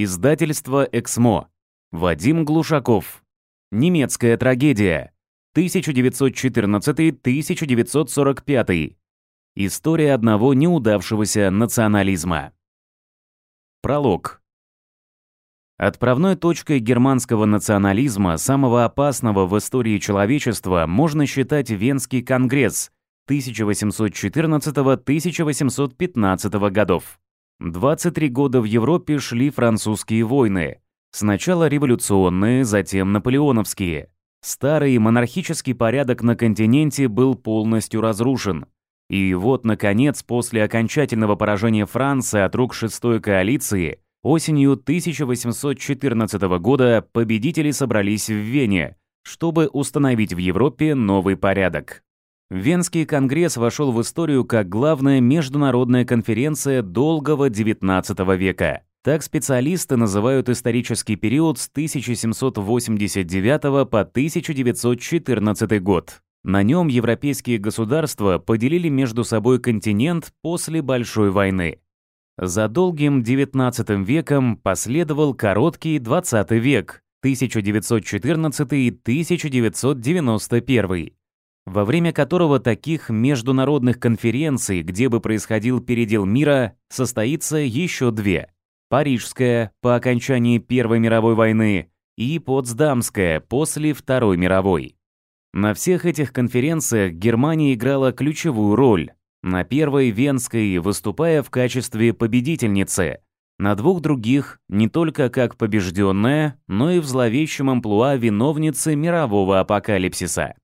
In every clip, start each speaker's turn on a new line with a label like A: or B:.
A: Издательство «Эксмо». Вадим Глушаков. «Немецкая трагедия». 1914-1945. История одного неудавшегося национализма. Пролог. Отправной точкой германского национализма, самого опасного в истории человечества, можно считать Венский конгресс 1814-1815 годов. 23 года в Европе шли французские войны. Сначала революционные, затем наполеоновские. Старый монархический порядок на континенте был полностью разрушен. И вот, наконец, после окончательного поражения Франции от рук шестой коалиции, осенью 1814 года победители собрались в Вене, чтобы установить в Европе новый порядок. Венский конгресс вошел в историю как главная международная конференция долгого XIX века. Так специалисты называют исторический период с 1789 по 1914 год. На нем европейские государства поделили между собой континент после Большой войны. За долгим XIX веком последовал короткий XX век 1914 и 1991. Во время которого таких международных конференций, где бы происходил передел мира, состоится еще две. Парижская по окончании Первой мировой войны и Потсдамская после Второй мировой. На всех этих конференциях Германия играла ключевую роль. На первой Венской выступая в качестве победительницы, на двух других не только как побежденная, но и в зловещем амплуа виновницы мирового апокалипсиса.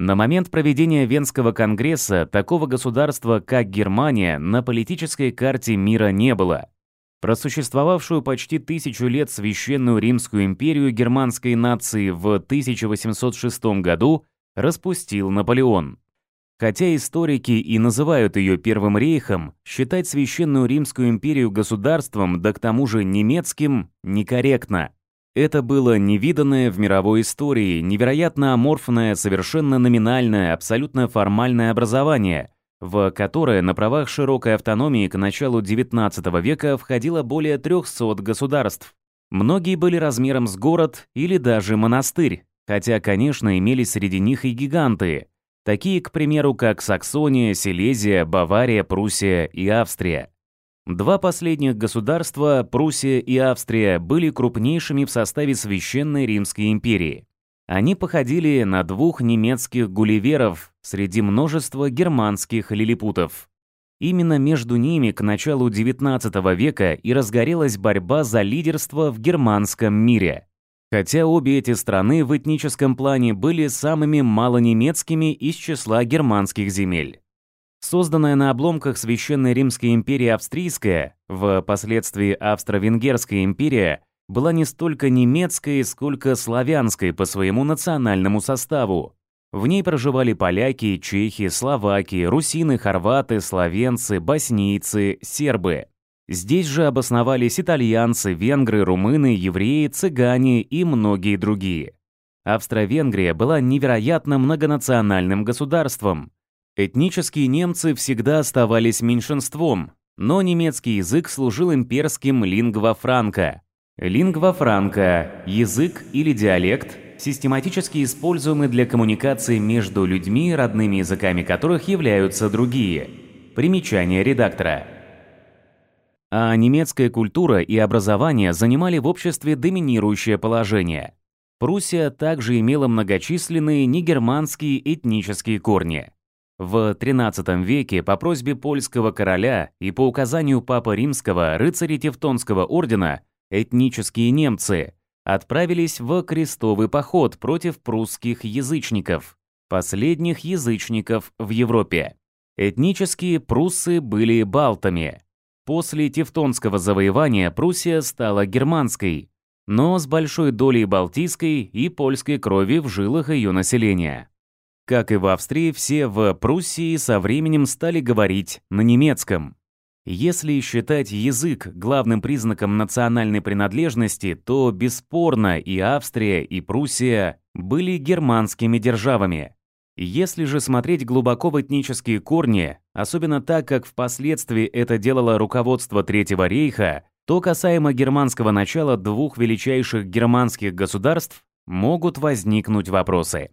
A: На момент проведения Венского конгресса такого государства, как Германия, на политической карте мира не было. Просуществовавшую почти тысячу лет Священную Римскую империю германской нации в 1806 году распустил Наполеон. Хотя историки и называют ее Первым рейхом, считать Священную Римскую империю государством, да к тому же немецким, некорректно – это было невиданное в мировой истории, невероятно аморфное, совершенно номинальное, абсолютно формальное образование, в которое на правах широкой автономии к началу XIX века входило более 300 государств. Многие были размером с город или даже монастырь, хотя, конечно, имели среди них и гиганты, такие, к примеру, как Саксония, Силезия, Бавария, Пруссия и Австрия. Два последних государства, Пруссия и Австрия, были крупнейшими в составе Священной Римской империи. Они походили на двух немецких гулливеров среди множества германских лилипутов. Именно между ними к началу XIX века и разгорелась борьба за лидерство в германском мире. Хотя обе эти страны в этническом плане были самыми малонемецкими из числа германских земель созданная на обломках Священной Римской империи Австрийская, впоследствии Австро-Венгерская империя, была не столько немецкой, сколько славянской по своему национальному составу. В ней проживали поляки, чехи, словаки, русины, хорваты, словенцы, боснийцы, сербы. Здесь же обосновались итальянцы, венгры, румыны, евреи, цыгане и многие другие. Австро-Венгрия была невероятно многонациональным государством, Этнические немцы всегда оставались меньшинством, но немецкий язык служил имперским лингва франка. Лингва франка – язык или диалект, систематически используемый для коммуникации между людьми, родными языками которых являются другие. Примечание редактора. А немецкая культура и образование занимали в обществе доминирующее положение. Пруссия также имела многочисленные негерманские этнические корни – в XIII веке по просьбе польского короля и по указанию Папы Римского рыцари Тевтонского ордена этнические немцы отправились в крестовый поход против прусских язычников, последних язычников в Европе. Этнические пруссы были балтами. После Тевтонского завоевания Пруссия стала германской, но с большой долей балтийской и польской крови в жилах ее населения. Как и в Австрии, все в Пруссии со временем стали говорить на немецком. Если считать язык главным признаком национальной принадлежности, то бесспорно и Австрия, и Пруссия были германскими державами. Если же смотреть глубоко в этнические корни, особенно так, как впоследствии это делало руководство Третьего рейха, то касаемо германского начала двух величайших германских государств могут возникнуть вопросы.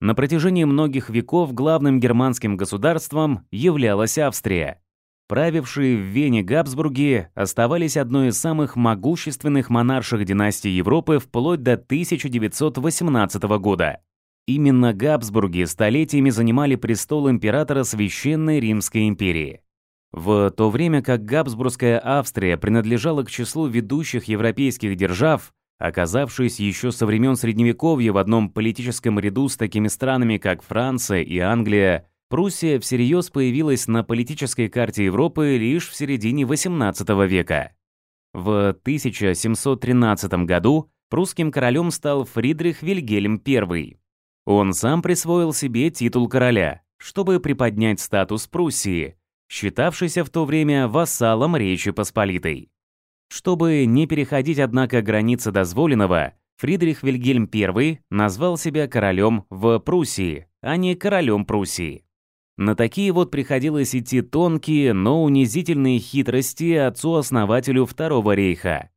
A: На протяжении многих веков главным германским государством являлась Австрия. Правившие в Вене Габсбурги оставались одной из самых могущественных монарших династий Европы вплоть до 1918 года. Именно Габсбурги столетиями занимали престол императора Священной Римской империи. В то время как Габсбургская Австрия принадлежала к числу ведущих европейских держав, оказавшись еще со времен Средневековья в одном политическом ряду с такими странами, как Франция и Англия, Пруссия всерьез появилась на политической карте Европы лишь в середине XVIII века. В 1713 году прусским королем стал Фридрих Вильгельм I. Он сам присвоил себе титул короля, чтобы приподнять статус Пруссии, считавшейся в то время вассалом Речи Посполитой. Чтобы не переходить, однако, границы дозволенного, Фридрих Вильгельм I назвал себя королем в Пруссии, а не королем Пруссии. На такие вот приходилось идти тонкие, но унизительные хитрости отцу-основателю Второго рейха.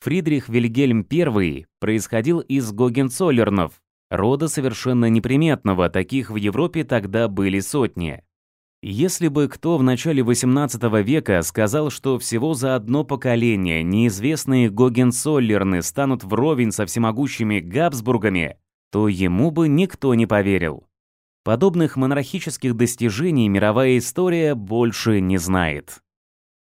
A: Фридрих Вильгельм I происходил из Гогенцоллернов, рода совершенно неприметного, таких в Европе тогда были сотни. Если бы кто в начале XVIII века сказал, что всего за одно поколение неизвестные Гогенсоллерны станут вровень со всемогущими Габсбургами, то ему бы никто не поверил. Подобных монархических достижений мировая история больше не знает.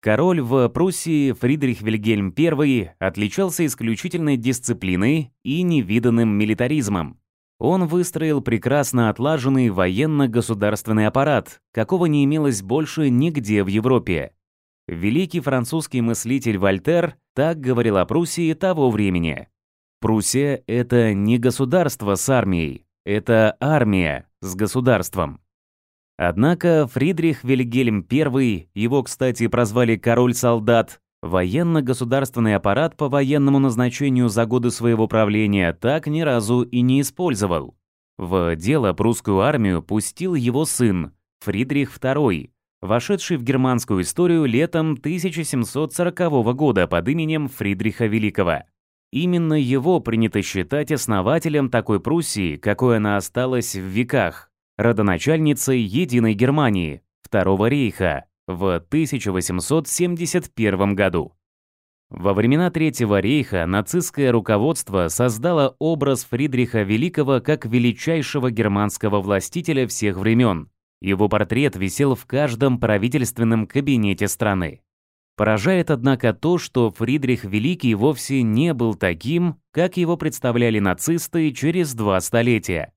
A: Король в Пруссии Фридрих Вильгельм I отличался исключительной дисциплиной и невиданным милитаризмом. Он выстроил прекрасно отлаженный военно-государственный аппарат, какого не имелось больше нигде в Европе. Великий французский мыслитель Вольтер так говорил о Пруссии того времени. Пруссия — это не государство с армией, это армия с государством. Однако Фридрих Вильгельм I, его, кстати, прозвали «король солдат», военно-государственный аппарат по военному назначению за годы своего правления так ни разу и не использовал. В дело прусскую армию пустил его сын, Фридрих II, вошедший в германскую историю летом 1740 года под именем Фридриха Великого. Именно его принято считать основателем такой Пруссии, какой она осталась в веках, родоначальницей единой Германии, Второго рейха в 1871 году. Во времена Третьего рейха нацистское руководство создало образ Фридриха Великого как величайшего германского властителя всех времен. Его портрет висел в каждом правительственном кабинете страны. Поражает, однако, то, что Фридрих Великий вовсе не был таким, как его представляли нацисты через два столетия.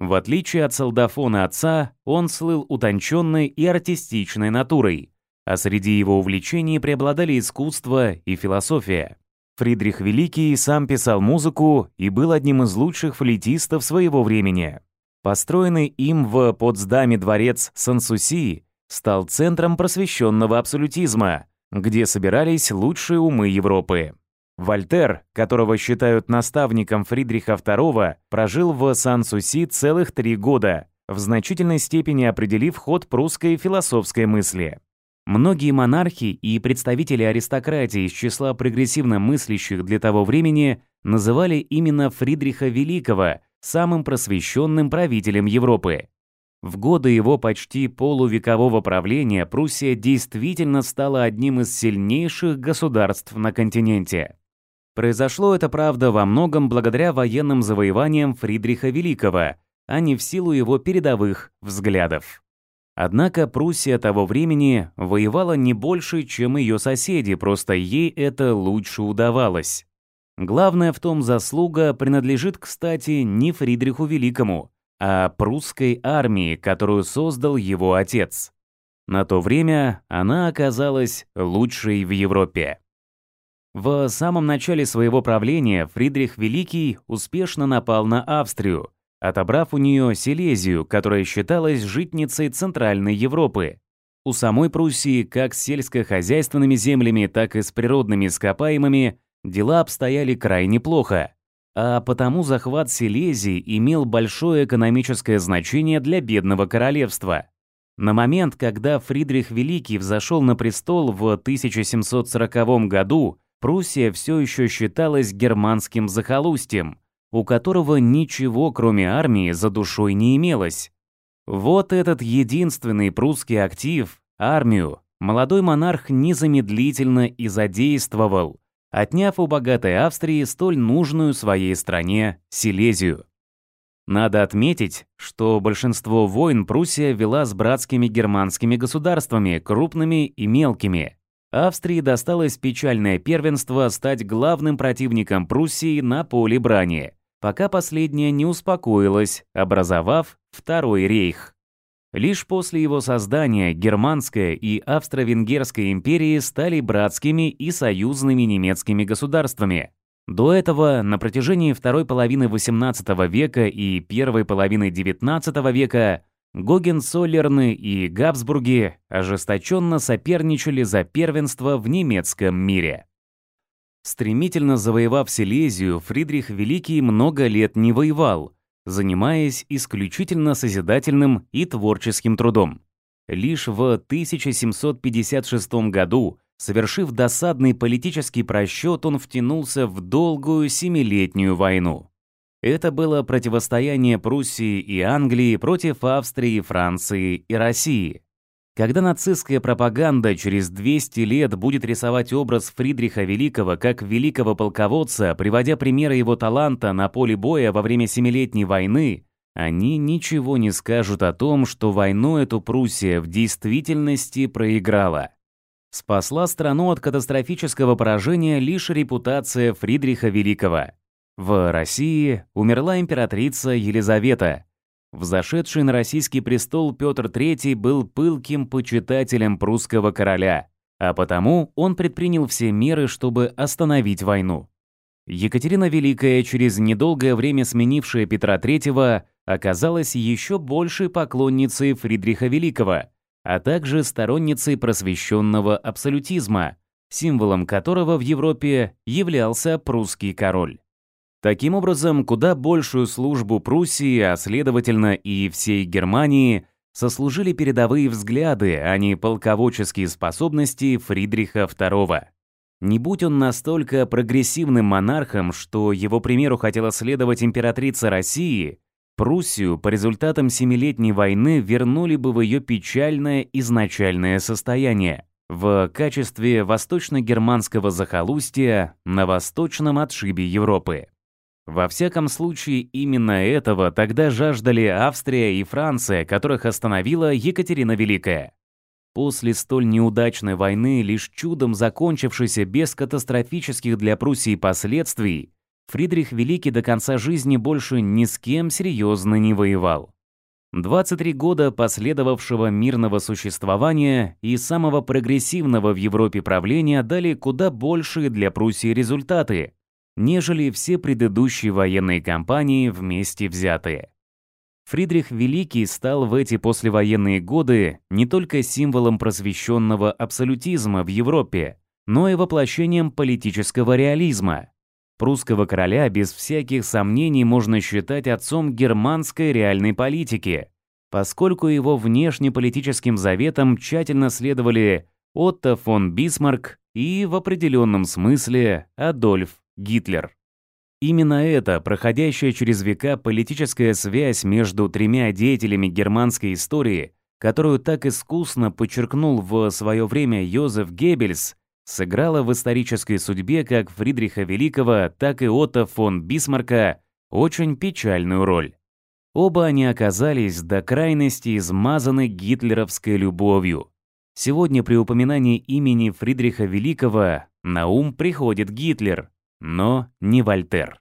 A: В отличие от солдафона отца, он слыл утонченной и артистичной натурой, а среди его увлечений преобладали искусство и философия. Фридрих Великий сам писал музыку и был одним из лучших флейтистов своего времени. Построенный им в Потсдаме дворец Сансуси стал центром просвещенного абсолютизма, где собирались лучшие умы Европы. Вольтер, которого считают наставником Фридриха II, прожил в Сан-Суси целых три года, в значительной степени определив ход прусской философской мысли. Многие монархи и представители аристократии из числа прогрессивно мыслящих для того времени называли именно Фридриха Великого самым просвещенным правителем Европы. В годы его почти полувекового правления Пруссия действительно стала одним из сильнейших государств на континенте. Произошло это, правда, во многом благодаря военным завоеваниям Фридриха Великого, а не в силу его передовых взглядов. Однако Пруссия того времени воевала не больше, чем ее соседи, просто ей это лучше удавалось. Главная в том заслуга принадлежит, кстати, не Фридриху Великому, а прусской армии, которую создал его отец. На то время она оказалась лучшей в Европе. В самом начале своего правления Фридрих Великий успешно напал на Австрию, отобрав у нее Силезию, которая считалась житницей Центральной Европы. У самой Пруссии как с сельскохозяйственными землями, так и с природными ископаемыми дела обстояли крайне плохо. А потому захват Силезии имел большое экономическое значение для бедного королевства. На момент, когда Фридрих Великий взошел на престол в 1740 году, Пруссия все еще считалась германским захолустьем, у которого ничего, кроме армии, за душой не имелось. Вот этот единственный прусский актив, армию, молодой монарх незамедлительно и задействовал, отняв у богатой Австрии столь нужную своей стране Силезию. Надо отметить, что большинство войн Пруссия вела с братскими германскими государствами, крупными и мелкими – Австрии досталось печальное первенство стать главным противником Пруссии на поле брани, пока последняя не успокоилась, образовав Второй рейх. Лишь после его создания Германская и Австро-Венгерская империи стали братскими и союзными немецкими государствами. До этого, на протяжении второй половины XVIII века и первой половины XIX века, Гогенсолерны и Габсбурги ожесточенно соперничали за первенство в немецком мире. Стремительно завоевав Силезию, Фридрих Великий много лет не воевал, занимаясь исключительно созидательным и творческим трудом. Лишь в 1756 году, совершив досадный политический просчет, он втянулся в долгую семилетнюю войну. Это было противостояние Пруссии и Англии против Австрии, Франции и России. Когда нацистская пропаганда через 200 лет будет рисовать образ Фридриха Великого как великого полководца, приводя примеры его таланта на поле боя во время Семилетней войны, они ничего не скажут о том, что войну эту Пруссия в действительности проиграла. Спасла страну от катастрофического поражения лишь репутация Фридриха Великого – в России умерла императрица Елизавета. Взошедший на российский престол Петр III был пылким почитателем прусского короля, а потому он предпринял все меры, чтобы остановить войну. Екатерина Великая, через недолгое время сменившая Петра III, оказалась еще большей поклонницей Фридриха Великого, а также сторонницей просвещенного абсолютизма, символом которого в Европе являлся прусский король. Таким образом, куда большую службу Пруссии, а следовательно и всей Германии, сослужили передовые взгляды, а не полководческие способности Фридриха II. Не будь он настолько прогрессивным монархом, что его примеру хотела следовать императрица России, Пруссию по результатам Семилетней войны вернули бы в ее печальное изначальное состояние в качестве восточно-германского захолустья на восточном отшибе Европы. Во всяком случае, именно этого тогда жаждали Австрия и Франция, которых остановила Екатерина Великая. После столь неудачной войны, лишь чудом закончившейся без катастрофических для Пруссии последствий, Фридрих Великий до конца жизни больше ни с кем серьезно не воевал. 23 года последовавшего мирного существования и самого прогрессивного в Европе правления дали куда большие для Пруссии результаты, нежели все предыдущие военные кампании вместе взятые. Фридрих Великий стал в эти послевоенные годы не только символом просвещенного абсолютизма в Европе, но и воплощением политического реализма. Прусского короля без всяких сомнений можно считать отцом германской реальной политики, поскольку его внешнеполитическим заветам тщательно следовали Отто фон Бисмарк и, в определенном смысле, Адольф Гитлер. Именно эта проходящая через века политическая связь между тремя деятелями германской истории, которую так искусно подчеркнул в свое время Йозеф Геббельс, сыграла в исторической судьбе как Фридриха Великого, так и Отто фон Бисмарка очень печальную роль. Оба они оказались до крайности измазаны гитлеровской любовью. Сегодня при упоминании имени Фридриха Великого на ум приходит Гитлер – но не Вольтер.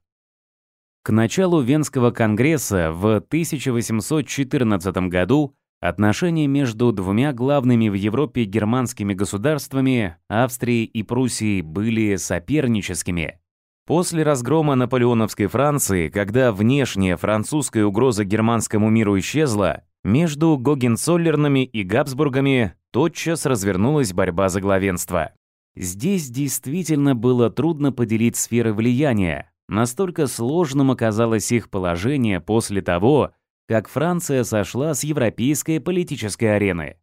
A: К началу Венского конгресса в 1814 году отношения между двумя главными в Европе германскими государствами, Австрией и Пруссией, были соперническими. После разгрома наполеоновской Франции, когда внешняя французская угроза германскому миру исчезла, между Гогенцоллернами и Габсбургами тотчас развернулась борьба за главенство. Здесь действительно было трудно поделить сферы влияния. Настолько сложным оказалось их положение после того, как Франция сошла с европейской политической арены.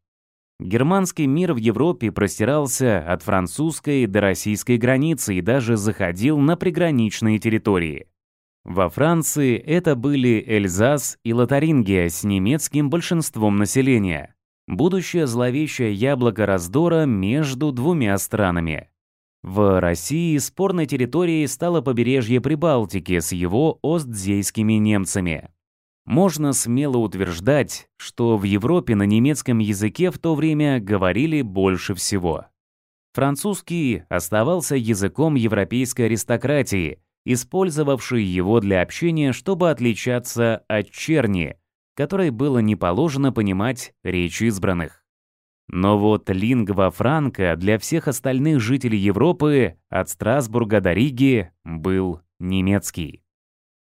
A: Германский мир в Европе простирался от французской до российской границы и даже заходил на приграничные территории. Во Франции это были Эльзас и Лотарингия с немецким большинством населения – будущее зловещее яблоко раздора между двумя странами. В России спорной территорией стало побережье Прибалтики с его остзейскими немцами. Можно смело утверждать, что в Европе на немецком языке в то время говорили больше всего. Французский оставался языком европейской аристократии – использовавшей его для общения, чтобы отличаться от черни, которой было не положено понимать речи избранных. Но вот лингва франка для всех остальных жителей Европы от Страсбурга до Риги был немецкий.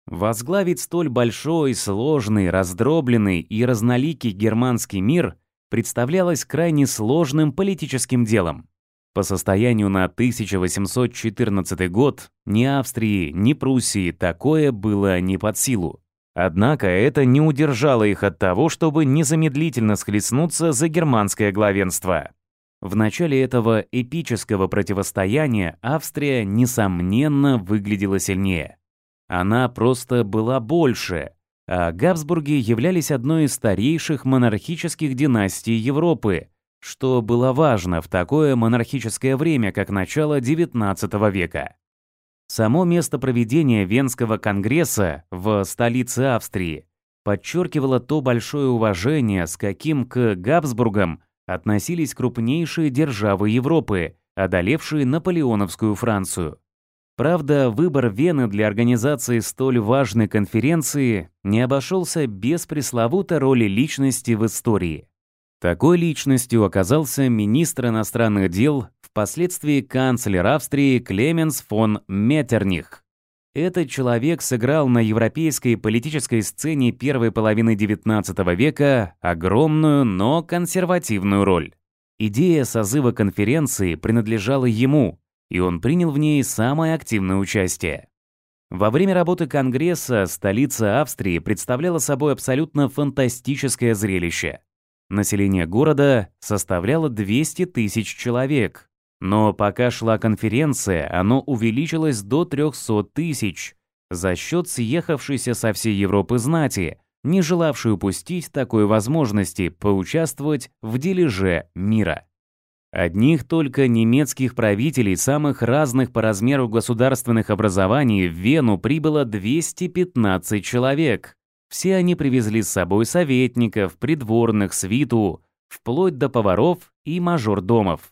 A: Возглавить столь большой, сложный, раздробленный и разноликий германский мир представлялось крайне сложным политическим делом. По состоянию на 1814 год ни Австрии, ни Пруссии такое было не под силу. Однако это не удержало их от того, чтобы незамедлительно схлестнуться за германское главенство. В начале этого эпического противостояния Австрия, несомненно, выглядела сильнее. Она просто была больше, а Габсбурги являлись одной из старейших монархических династий Европы, что было важно в такое монархическое время, как начало XIX века. Само место проведения Венского конгресса в столице Австрии подчеркивало то большое уважение, с каким к Габсбургам относились крупнейшие державы Европы, одолевшие наполеоновскую Францию. Правда, выбор Вены для организации столь важной конференции не обошелся без пресловутой роли личности в истории. Такой личностью оказался министр иностранных дел впоследствии канцлер Австрии Клеменс фон Метерних. Этот человек сыграл на европейской политической сцене первой половины XIX века огромную, но консервативную роль. Идея созыва конференции принадлежала ему, и он принял в ней самое активное участие. Во время работы Конгресса столица Австрии представляла собой абсолютно фантастическое зрелище. Население города составляло 200 тысяч человек, но пока шла конференция, оно увеличилось до 300 тысяч за счет съехавшейся со всей Европы знати, не желавшей упустить такой возможности поучаствовать в дележе мира. Одних только немецких правителей самых разных по размеру государственных образований в Вену прибыло 215 человек. Все они привезли с собой советников, придворных, свиту, вплоть до поваров и мажордомов.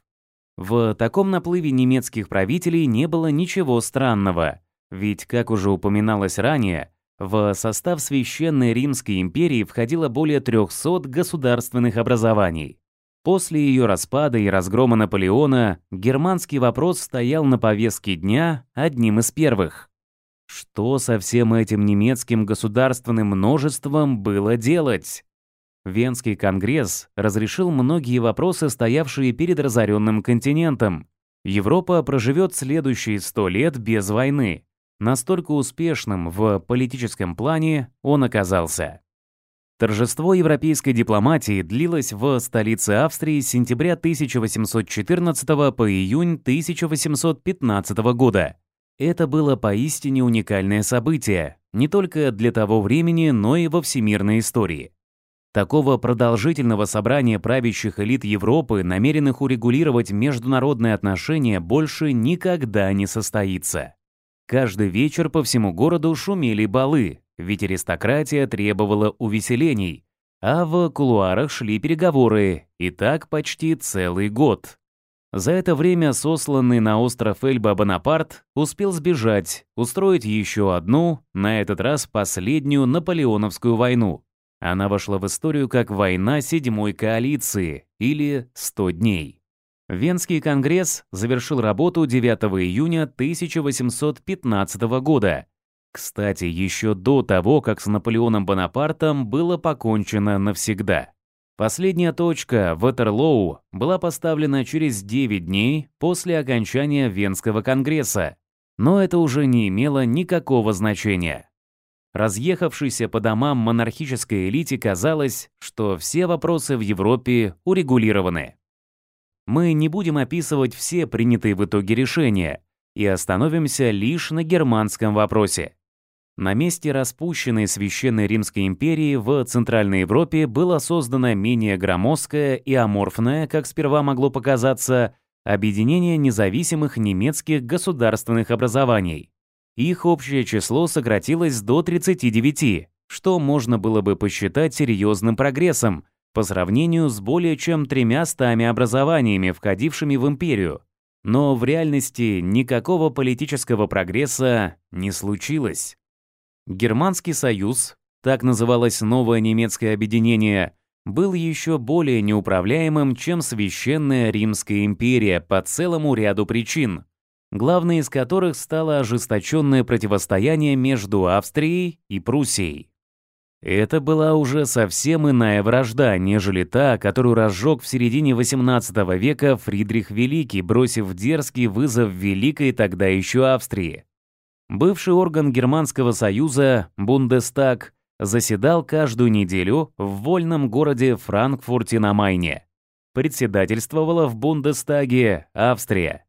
A: В таком наплыве немецких правителей не было ничего странного, ведь, как уже упоминалось ранее, в состав Священной Римской империи входило более 300 государственных образований. После ее распада и разгрома Наполеона германский вопрос стоял на повестке дня одним из первых. Что со всем этим немецким государственным множеством было делать? Венский конгресс разрешил многие вопросы, стоявшие перед разоренным континентом. Европа проживет следующие сто лет без войны. Настолько успешным в политическом плане он оказался. Торжество европейской дипломатии длилось в столице Австрии с сентября 1814 по июнь 1815 года. Это было поистине уникальное событие, не только для того времени, но и во всемирной истории. Такого продолжительного собрания правящих элит Европы, намеренных урегулировать международные отношения, больше никогда не состоится. Каждый вечер по всему городу шумели балы, ведь аристократия требовала увеселений, а в кулуарах шли переговоры, и так почти целый год. За это время сосланный на остров Эльба Бонапарт успел сбежать, устроить еще одну, на этот раз последнюю наполеоновскую войну – она вошла в историю как «Война седьмой коалиции» или сто дней». Венский конгресс завершил работу 9 июня 1815 года. Кстати, еще до того, как с Наполеоном Бонапартом было покончено навсегда. Последняя точка, Ватерлоу, была поставлена через 9 дней после окончания Венского конгресса, но это уже не имело никакого значения. Разъехавшись по домам монархической элите казалось, что все вопросы в Европе урегулированы. Мы не будем описывать все принятые в итоге решения и остановимся лишь на германском вопросе. На месте распущенной Священной Римской империи в Центральной Европе было создано менее громоздкое и аморфное, как сперва могло показаться, объединение независимых немецких государственных образований. Их общее число сократилось до 39, что можно было бы посчитать серьезным прогрессом по сравнению с более чем тремя стами образованиями, входившими в империю. Но в реальности никакого политического прогресса не случилось. Германский союз, так называлось новое немецкое объединение, был еще более неуправляемым, чем Священная Римская империя по целому ряду причин – главной из которых стало ожесточенное противостояние между Австрией и Пруссией. Это была уже совсем иная вражда, нежели та, которую разжег в середине XVIII века Фридрих Великий, бросив дерзкий вызов Великой тогда еще Австрии. Бывший орган Германского союза, Бундестаг, заседал каждую неделю в вольном городе Франкфурте на Майне. Председательствовала в Бундестаге Австрия.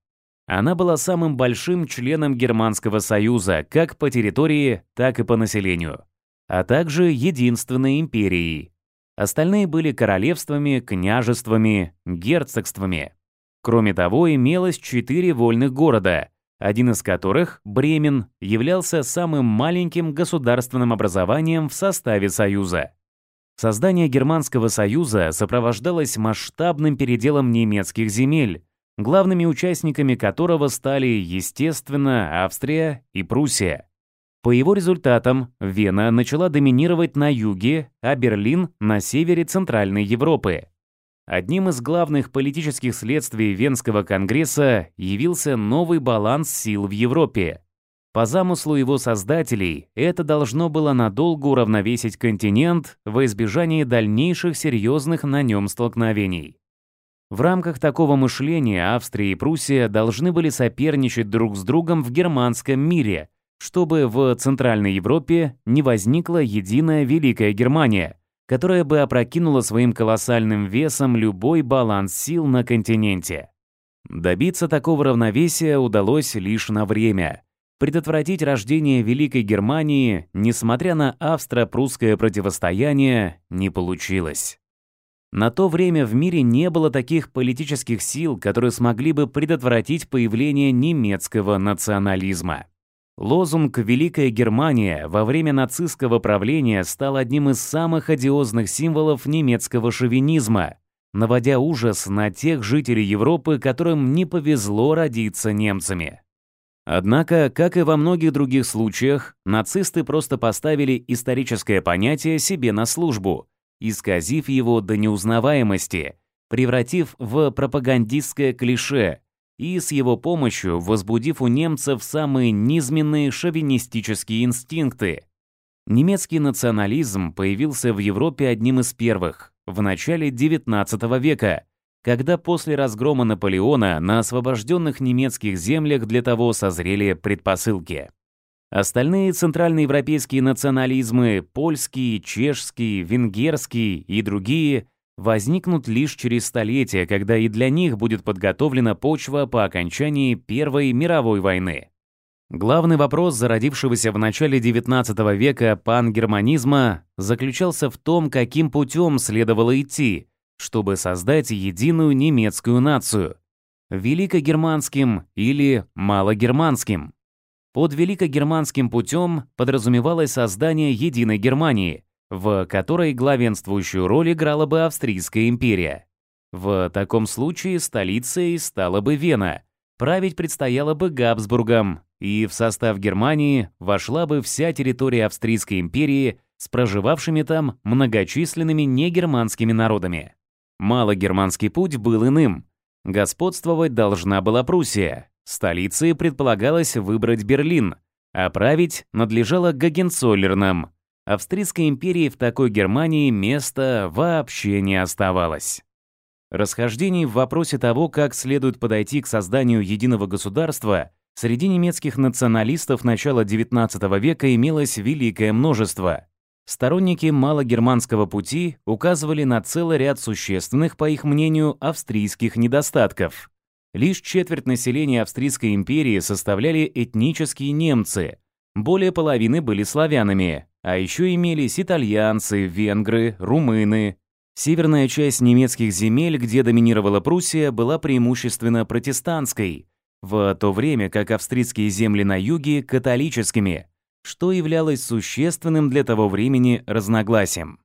A: Она была самым большим членом Германского союза как по территории, так и по населению, а также единственной империей. Остальные были королевствами, княжествами, герцогствами. Кроме того, имелось четыре вольных города, один из которых, Бремен, являлся самым маленьким государственным образованием в составе Союза. Создание Германского Союза сопровождалось масштабным переделом немецких земель, Главными участниками которого стали, естественно, Австрия и Пруссия. По его результатам Вена начала доминировать на юге, а Берлин — на севере Центральной Европы. Одним из главных политических следствий Венского конгресса явился новый баланс сил в Европе. По замыслу его создателей, это должно было надолго уравновесить континент во избежание дальнейших серьезных на нем столкновений. В рамках такого мышления Австрия и Пруссия должны были соперничать друг с другом в германском мире, чтобы в Центральной Европе не возникла единая Великая Германия, которая бы опрокинула своим колоссальным весом любой баланс сил на континенте. Добиться такого равновесия удалось лишь на время. Предотвратить рождение Великой Германии, несмотря на австро-прусское противостояние, не получилось. На то время в мире не было таких политических сил, которые смогли бы предотвратить появление немецкого национализма. Лозунг «Великая Германия» во время нацистского правления стал одним из самых одиозных символов немецкого шовинизма, наводя ужас на тех жителей Европы, которым не повезло родиться немцами. Однако, как и во многих других случаях, нацисты просто поставили историческое понятие себе на службу – исказив его до неузнаваемости, превратив в пропагандистское клише и с его помощью возбудив у немцев самые низменные шовинистические инстинкты. Немецкий национализм появился в Европе одним из первых, в начале XIX века, когда после разгрома Наполеона на освобожденных немецких землях для того созрели предпосылки. Остальные центральноевропейские национализмы – польский, чешский, венгерский и другие – возникнут лишь через столетия, когда и для них будет подготовлена почва по окончании Первой мировой войны. Главный вопрос зародившегося в начале XIX века пангерманизма заключался в том, каким путем следовало идти, чтобы создать единую немецкую нацию – великогерманским или малогерманским – под Великогерманским путем подразумевалось создание единой Германии, в которой главенствующую роль играла бы Австрийская империя. В таком случае столицей стала бы Вена, править предстояло бы Габсбургам, и в состав Германии вошла бы вся территория Австрийской империи с проживавшими там многочисленными негерманскими народами. Малогерманский путь был иным. Господствовать должна была Пруссия, Столицей предполагалось выбрать Берлин, а править надлежало Гагенцоллернам. Австрийской империи в такой Германии места вообще не оставалось. Расхождений в вопросе того, как следует подойти к созданию единого государства, среди немецких националистов начала XIX века имелось великое множество. Сторонники малогерманского пути указывали на целый ряд существенных, по их мнению, австрийских недостатков. Лишь четверть населения Австрийской империи составляли этнические немцы, более половины были славянами, а еще имелись итальянцы, венгры, румыны. Северная часть немецких земель, где доминировала Пруссия, была преимущественно протестантской, в то время как австрийские земли на юге – католическими, что являлось существенным для того времени разногласием.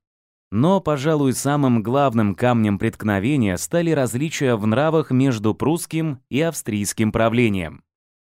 A: Но, пожалуй, самым главным камнем преткновения стали различия в нравах между прусским и австрийским правлением.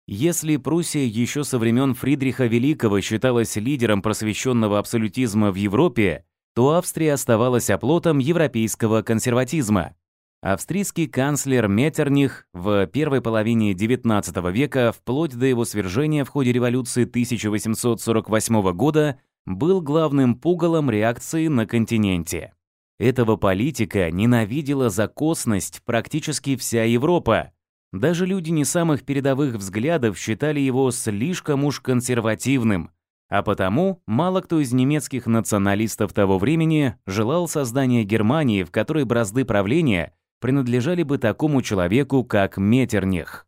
A: Если Пруссия еще со времен Фридриха Великого считалась лидером просвещенного абсолютизма в Европе, то Австрия оставалась оплотом европейского консерватизма. Австрийский канцлер Меттерних в первой половине XIX века, вплоть до его свержения в ходе революции 1848 года, был главным пугалом реакции на континенте. Этого политика ненавидела за косность практически вся Европа. Даже люди не самых передовых взглядов считали его слишком уж консервативным, а потому мало кто из немецких националистов того времени желал создания Германии, в которой бразды правления принадлежали бы такому человеку, как Метерних.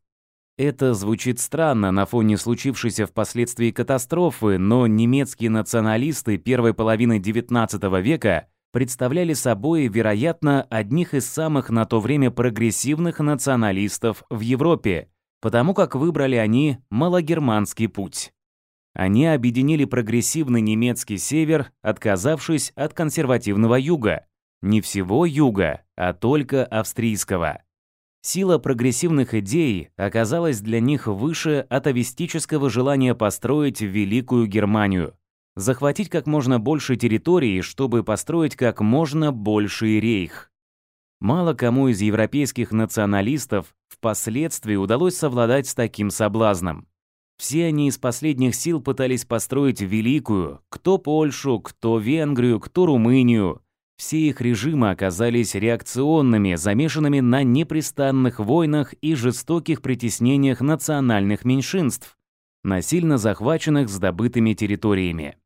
A: Это звучит странно на фоне случившейся впоследствии катастрофы, но немецкие националисты первой половины XIX века представляли собой, вероятно, одних из самых на то время прогрессивных националистов в Европе, потому как выбрали они малогерманский путь. Они объединили прогрессивный немецкий север, отказавшись от консервативного юга. Не всего юга, а только австрийского. Сила прогрессивных идей оказалась для них выше атовистического желания построить Великую Германию, захватить как можно больше территории, чтобы построить как можно больший рейх. Мало кому из европейских националистов впоследствии удалось совладать с таким соблазном. Все они из последних сил пытались построить великую, кто Польшу, кто Венгрию, кто Румынию, все их режимы оказались реакционными, замешанными на непрестанных войнах и жестоких притеснениях национальных меньшинств, насильно захваченных с добытыми территориями.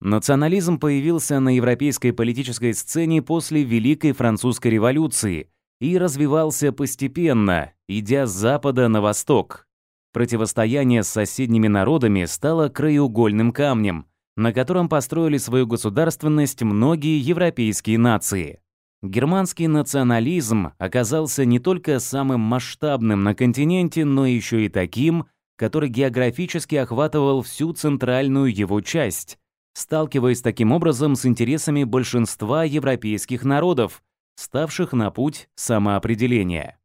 A: Национализм появился на европейской политической сцене после Великой Французской революции и развивался постепенно, идя с запада на восток. Противостояние с соседними народами стало краеугольным камнем – на котором построили свою государственность многие европейские нации. Германский национализм оказался не только самым масштабным на континенте, но еще и таким, который географически охватывал всю центральную его часть, сталкиваясь таким образом с интересами большинства европейских народов, ставших на путь самоопределения.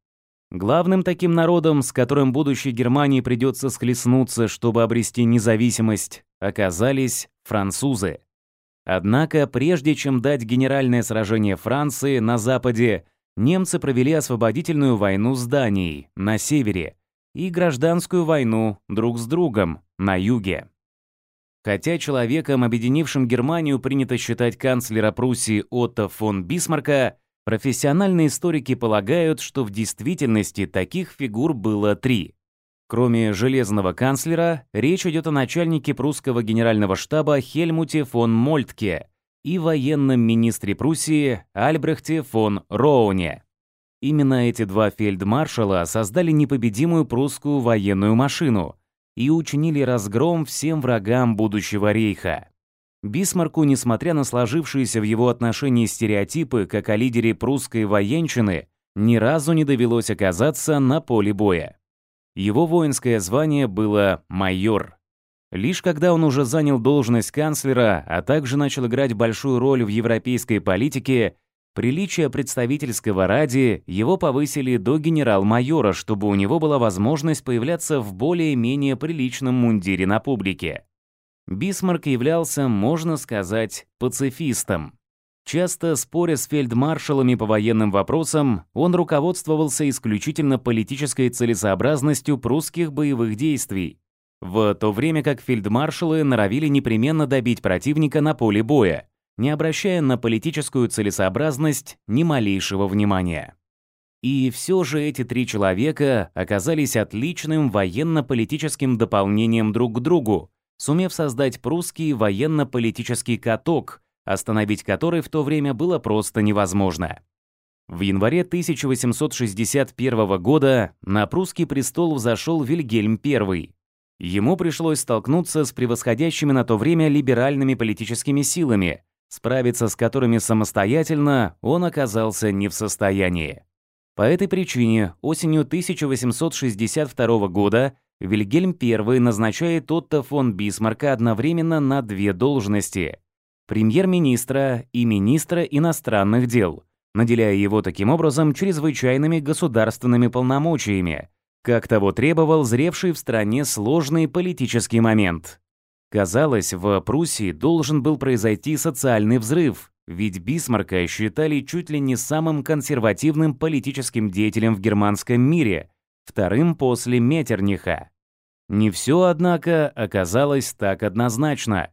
A: Главным таким народом, с которым будущей Германии придется схлестнуться, чтобы обрести независимость, оказались французы. Однако, прежде чем дать генеральное сражение Франции на Западе, немцы провели освободительную войну с Данией на севере и гражданскую войну друг с другом на юге. Хотя человеком, объединившим Германию, принято считать канцлера Пруссии Отто фон Бисмарка, профессиональные историки полагают, что в действительности таких фигур было три – Кроме железного канцлера, речь идет о начальнике прусского генерального штаба Хельмуте фон Мольтке и военном министре Пруссии Альбрехте фон Роуне. Именно эти два фельдмаршала создали непобедимую прусскую военную машину и учинили разгром всем врагам будущего рейха. Бисмарку, несмотря на сложившиеся в его отношении стереотипы как о лидере прусской военщины, ни разу не довелось оказаться на поле боя. Его воинское звание было «майор». Лишь когда он уже занял должность канцлера, а также начал играть большую роль в европейской политике, приличия представительского ради его повысили до генерал-майора, чтобы у него была возможность появляться в более-менее приличном мундире на публике. Бисмарк являлся, можно сказать, пацифистом. Часто споря с фельдмаршалами по военным вопросам, он руководствовался исключительно политической целесообразностью прусских боевых действий, в то время как фельдмаршалы норовили непременно добить противника на поле боя, не обращая на политическую целесообразность ни малейшего внимания. И все же эти три человека оказались отличным военно-политическим дополнением друг к другу, сумев создать прусский военно-политический каток – остановить которой в то время было просто невозможно. В январе 1861 года на прусский престол взошел Вильгельм I. Ему пришлось столкнуться с превосходящими на то время либеральными политическими силами, справиться с которыми самостоятельно он оказался не в состоянии. По этой причине осенью 1862 года Вильгельм I назначает Отто фон Бисмарка одновременно на две должности премьер-министра и министра иностранных дел, наделяя его таким образом чрезвычайными государственными полномочиями, как того требовал зревший в стране сложный политический момент. Казалось, в Пруссии должен был произойти социальный взрыв, ведь Бисмарка считали чуть ли не самым консервативным политическим деятелем в германском мире, вторым после Метерниха. Не все, однако, оказалось так однозначно.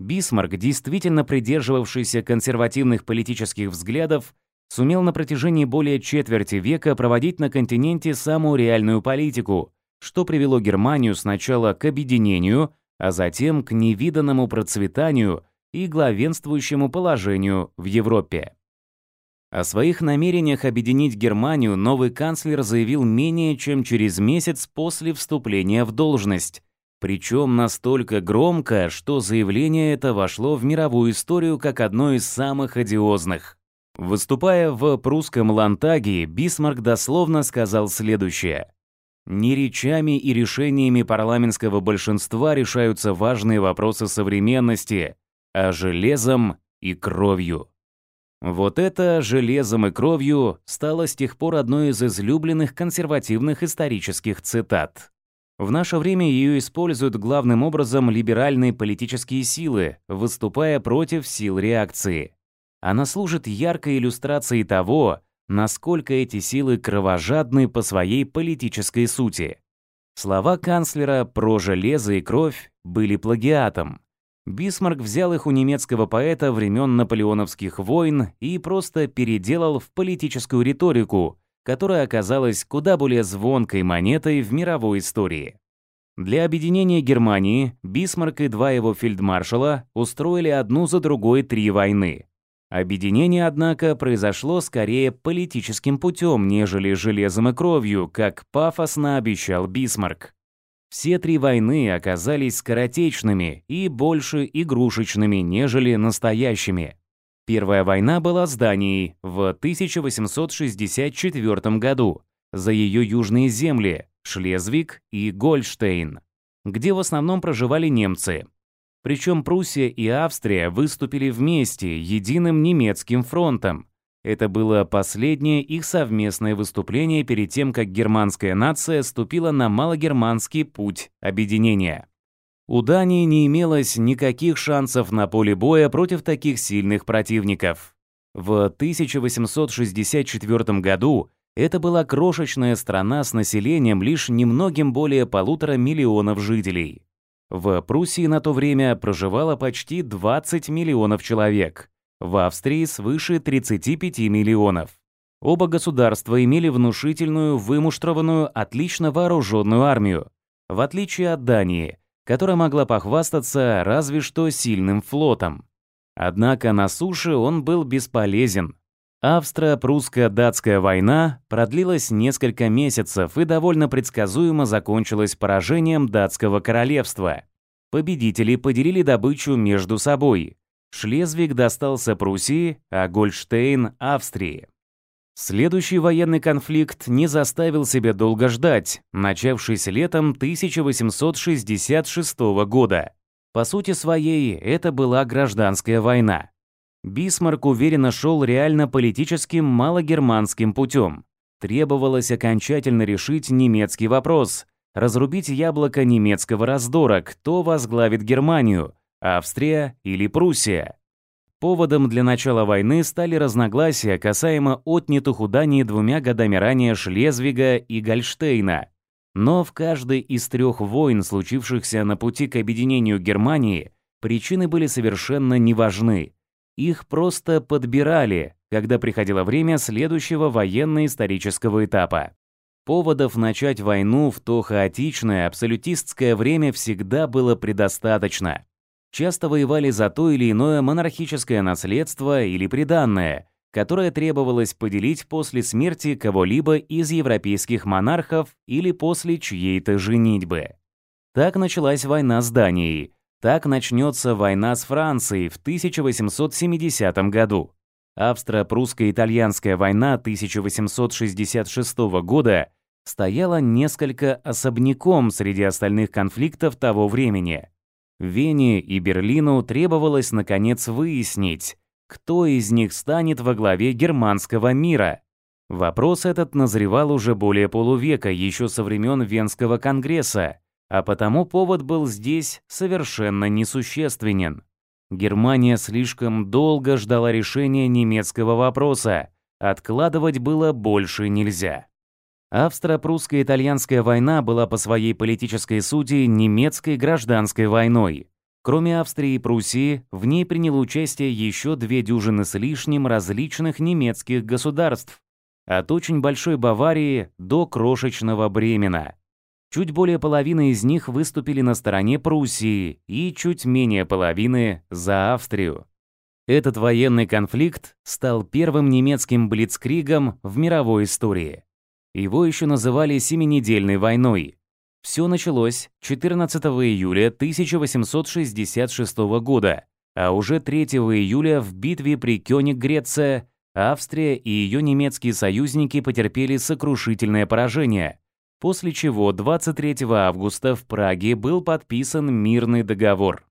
A: Бисмарк, действительно придерживавшийся консервативных политических взглядов, сумел на протяжении более четверти века проводить на континенте самую реальную политику, что привело Германию сначала к объединению, а затем к невиданному процветанию и главенствующему положению в Европе. О своих намерениях объединить Германию новый канцлер заявил менее чем через месяц после вступления в должность, причем настолько громко, что заявление это вошло в мировую историю как одно из самых одиозных. Выступая в прусском Лантаге, Бисмарк дословно сказал следующее. «Не речами и решениями парламентского большинства решаются важные вопросы современности, а железом и кровью». Вот это «железом и кровью» стало с тех пор одной из излюбленных консервативных исторических цитат. В наше время ее используют главным образом либеральные политические силы, выступая против сил реакции. Она служит яркой иллюстрацией того, насколько эти силы кровожадны по своей политической сути. Слова канцлера про железо и кровь были плагиатом. Бисмарк взял их у немецкого поэта времен наполеоновских войн и просто переделал в политическую риторику, которая оказалась куда более звонкой монетой в мировой истории. Для объединения Германии Бисмарк и два его фельдмаршала устроили одну за другой три войны. Объединение, однако, произошло скорее политическим путем, нежели железом и кровью, как пафосно обещал Бисмарк. Все три войны оказались скоротечными и больше игрушечными, нежели настоящими – Первая война была с Данией в 1864 году за ее южные земли Шлезвик и Гольштейн, где в основном проживали немцы. Причем Пруссия и Австрия выступили вместе единым немецким фронтом. Это было последнее их совместное выступление перед тем, как германская нация ступила на малогерманский путь объединения. У Дании не имелось никаких шансов на поле боя против таких сильных противников. В 1864 году это была крошечная страна с населением лишь немногим более полутора миллионов жителей. В Пруссии на то время проживало почти 20 миллионов человек, в Австрии свыше 35 миллионов. Оба государства имели внушительную, вымуштрованную, отлично вооруженную армию. В отличие от Дании, которая могла похвастаться разве что сильным флотом. Однако на суше он был бесполезен. Австро-прусско-датская война продлилась несколько месяцев и довольно предсказуемо закончилась поражением датского королевства. Победители поделили добычу между собой. Шлезвиг достался Пруссии, а Гольштейн – Австрии. Следующий военный конфликт не заставил себя долго ждать, начавшийся летом 1866 года. По сути своей, это была гражданская война. Бисмарк уверенно шел реально политическим малогерманским путем. Требовалось окончательно решить немецкий вопрос, разрубить яблоко немецкого раздора, кто возглавит Германию, Австрия или Пруссия. Поводом для начала войны стали разногласия касаемо отнятых у Дании двумя годами ранее Шлезвига и Гольштейна. Но в каждой из трех войн, случившихся на пути к объединению Германии, причины были совершенно неважны. Их просто подбирали, когда приходило время следующего военно-исторического этапа. Поводов начать войну в то хаотичное, абсолютистское время всегда было предостаточно часто воевали за то или иное монархическое наследство или приданное, которое требовалось поделить после смерти кого-либо из европейских монархов или после чьей-то женитьбы. Так началась война с Данией. Так начнется война с Францией в 1870 году. Австро-прусско-итальянская война 1866 года стояла несколько особняком среди остальных конфликтов того времени. Вене и Берлину требовалось наконец выяснить, кто из них станет во главе германского мира. Вопрос этот назревал уже более полувека, еще со времен Венского конгресса, а потому повод был здесь совершенно несущественен. Германия слишком долго ждала решения немецкого вопроса, откладывать было больше нельзя. Австро-прусская итальянская война была по своей политической сути немецкой гражданской войной. Кроме Австрии и Пруссии, в ней приняло участие еще две дюжины с лишним различных немецких государств, от очень большой Баварии до крошечного Бремена. Чуть более половины из них выступили на стороне Пруссии и чуть менее половины за Австрию. Этот военный конфликт стал первым немецким блицкригом в мировой истории. Его еще называли Семинедельной войной. Все началось 14 июля 1866 года, а уже 3 июля в битве при Кёниггреце Австрия и ее немецкие союзники потерпели сокрушительное поражение, после чего 23 августа в Праге был подписан мирный договор.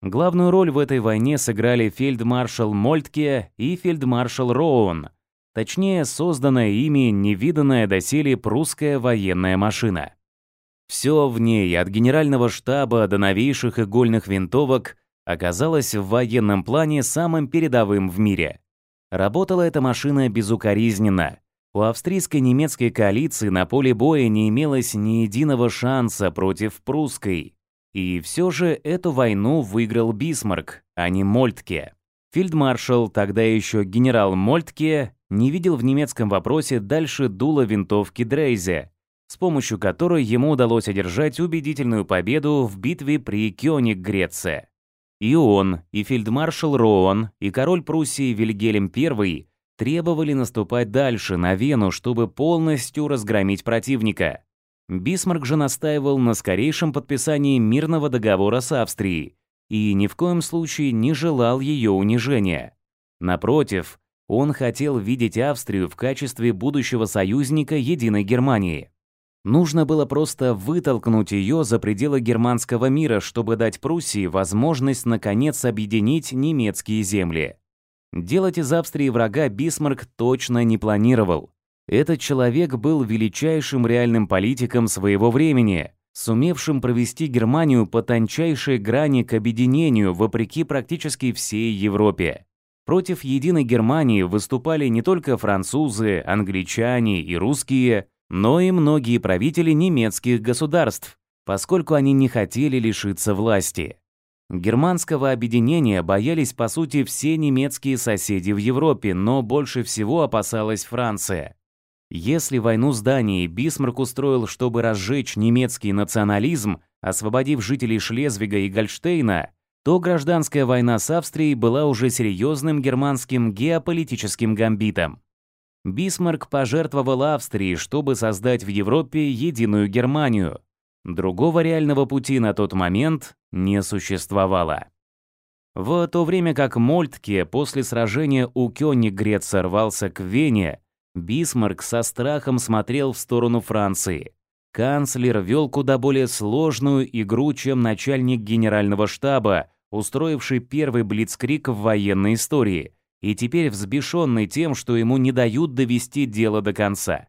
A: Главную роль в этой войне сыграли фельдмаршал Мольтке и фельдмаршал Роун – точнее созданная ими невиданная доселе прусская военная машина. Все в ней, от генерального штаба до новейших игольных винтовок, оказалось в военном плане самым передовым в мире. Работала эта машина безукоризненно. У австрийско-немецкой коалиции на поле боя не имелось ни единого шанса против прусской. И все же эту войну выиграл Бисмарк, а не Мольтке. Фельдмаршал, тогда еще генерал Мольтке, не видел в немецком вопросе дальше дула винтовки Дрейзе, с помощью которой ему удалось одержать убедительную победу в битве при Кёниггреце. И он, и фельдмаршал Роан, и король Пруссии Вильгельм I требовали наступать дальше, на Вену, чтобы полностью разгромить противника. Бисмарк же настаивал на скорейшем подписании мирного договора с Австрией и ни в коем случае не желал ее унижения. Напротив, он хотел видеть Австрию в качестве будущего союзника единой Германии. Нужно было просто вытолкнуть ее за пределы германского мира, чтобы дать Пруссии возможность наконец объединить немецкие земли. Делать из Австрии врага Бисмарк точно не планировал. Этот человек был величайшим реальным политиком своего времени, сумевшим провести Германию по тончайшей грани к объединению вопреки практически всей Европе. Против единой Германии выступали не только французы, англичане и русские, но и многие правители немецких государств, поскольку они не хотели лишиться власти. Германского объединения боялись, по сути, все немецкие соседи в Европе, но больше всего опасалась Франция. Если войну с Данией Бисмарк устроил, чтобы разжечь немецкий национализм, освободив жителей Шлезвига и Гольштейна, то гражданская война с Австрией была уже серьезным германским геополитическим гамбитом. Бисмарк пожертвовал Австрии, чтобы создать в Европе единую Германию. Другого реального пути на тот момент не существовало. В то время как Мольтке после сражения у Кёнигрет сорвался к Вене, Бисмарк со страхом смотрел в сторону Франции. Канцлер вел куда более сложную игру, чем начальник генерального штаба, устроивший первый блицкрик в военной истории, и теперь взбешенный тем, что ему не дают довести дело до конца.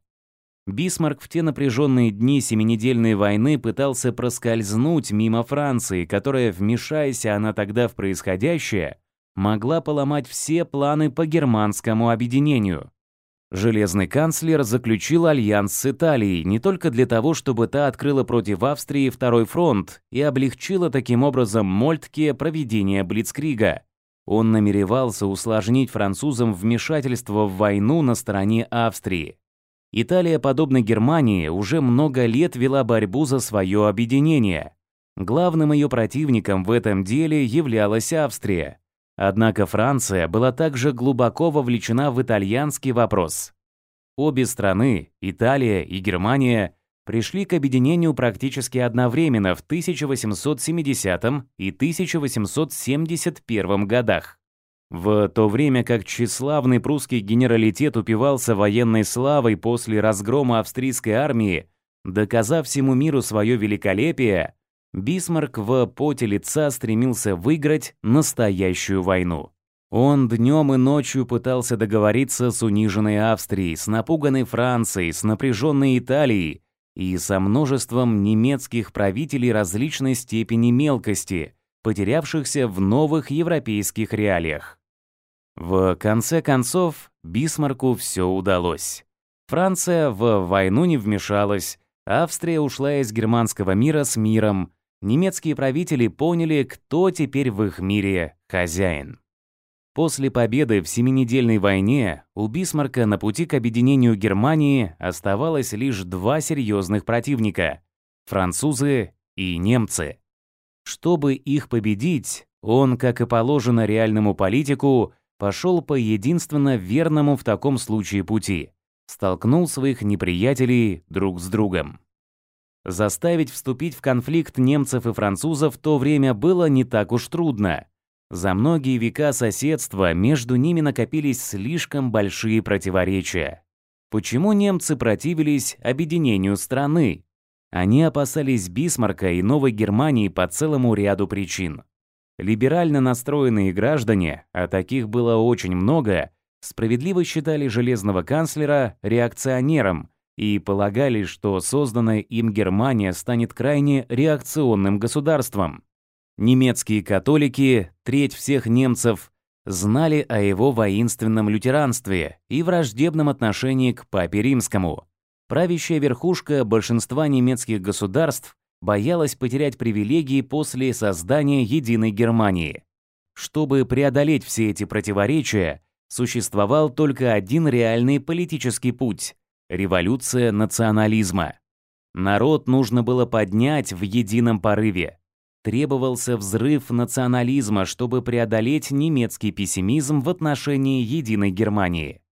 A: Бисмарк в те напряженные дни семинедельной войны пытался проскользнуть мимо Франции, которая, вмешаясь она тогда в происходящее, могла поломать все планы по германскому объединению. Железный канцлер заключил альянс с Италией не только для того, чтобы та открыла против Австрии второй фронт и облегчила таким образом Мольтке проведение Блицкрига. Он намеревался усложнить французам вмешательство в войну на стороне Австрии. Италия, подобно Германии, уже много лет вела борьбу за свое объединение. Главным ее противником в этом деле являлась Австрия. Однако Франция была также глубоко вовлечена в итальянский вопрос. Обе страны, Италия и Германия, пришли к объединению практически одновременно в 1870 и 1871 годах. В то время как тщеславный прусский генералитет упивался военной славой после разгрома австрийской армии, доказав всему миру свое великолепие, Бисмарк в поте лица стремился выиграть настоящую войну. Он днем и ночью пытался договориться с униженной Австрией, с напуганной Францией, с напряженной Италией и со множеством немецких правителей различной степени мелкости, потерявшихся в новых европейских реалиях. В конце концов, Бисмарку все удалось. Франция в войну не вмешалась, Австрия ушла из германского мира с миром, немецкие правители поняли, кто теперь в их мире хозяин. После победы в Семинедельной войне у Бисмарка на пути к объединению Германии оставалось лишь два серьезных противника – французы и немцы. Чтобы их победить, он, как и положено реальному политику, пошел по единственно верному в таком случае пути – столкнул своих неприятелей друг с другом. Заставить вступить в конфликт немцев и французов в то время было не так уж трудно. За многие века соседства между ними накопились слишком большие противоречия. Почему немцы противились объединению страны? Они опасались Бисмарка и Новой Германии по целому ряду причин. Либерально настроенные граждане, а таких было очень много, справедливо считали железного канцлера реакционером – и полагали, что созданная им Германия станет крайне реакционным государством. Немецкие католики, треть всех немцев, знали о его воинственном лютеранстве и враждебном отношении к папе римскому. Правящая верхушка большинства немецких государств боялась потерять привилегии после создания единой Германии. Чтобы преодолеть все эти противоречия, существовал только один реальный политический путь – Революция национализма. Народ нужно было поднять в едином порыве. Требовался взрыв национализма, чтобы преодолеть немецкий пессимизм в отношении единой Германии.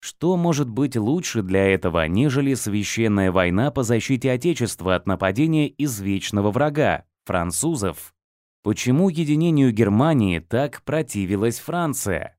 A: Что может быть лучше для этого, нежели священная война по защите Отечества от нападения извечного врага – французов? Почему единению Германии так противилась Франция?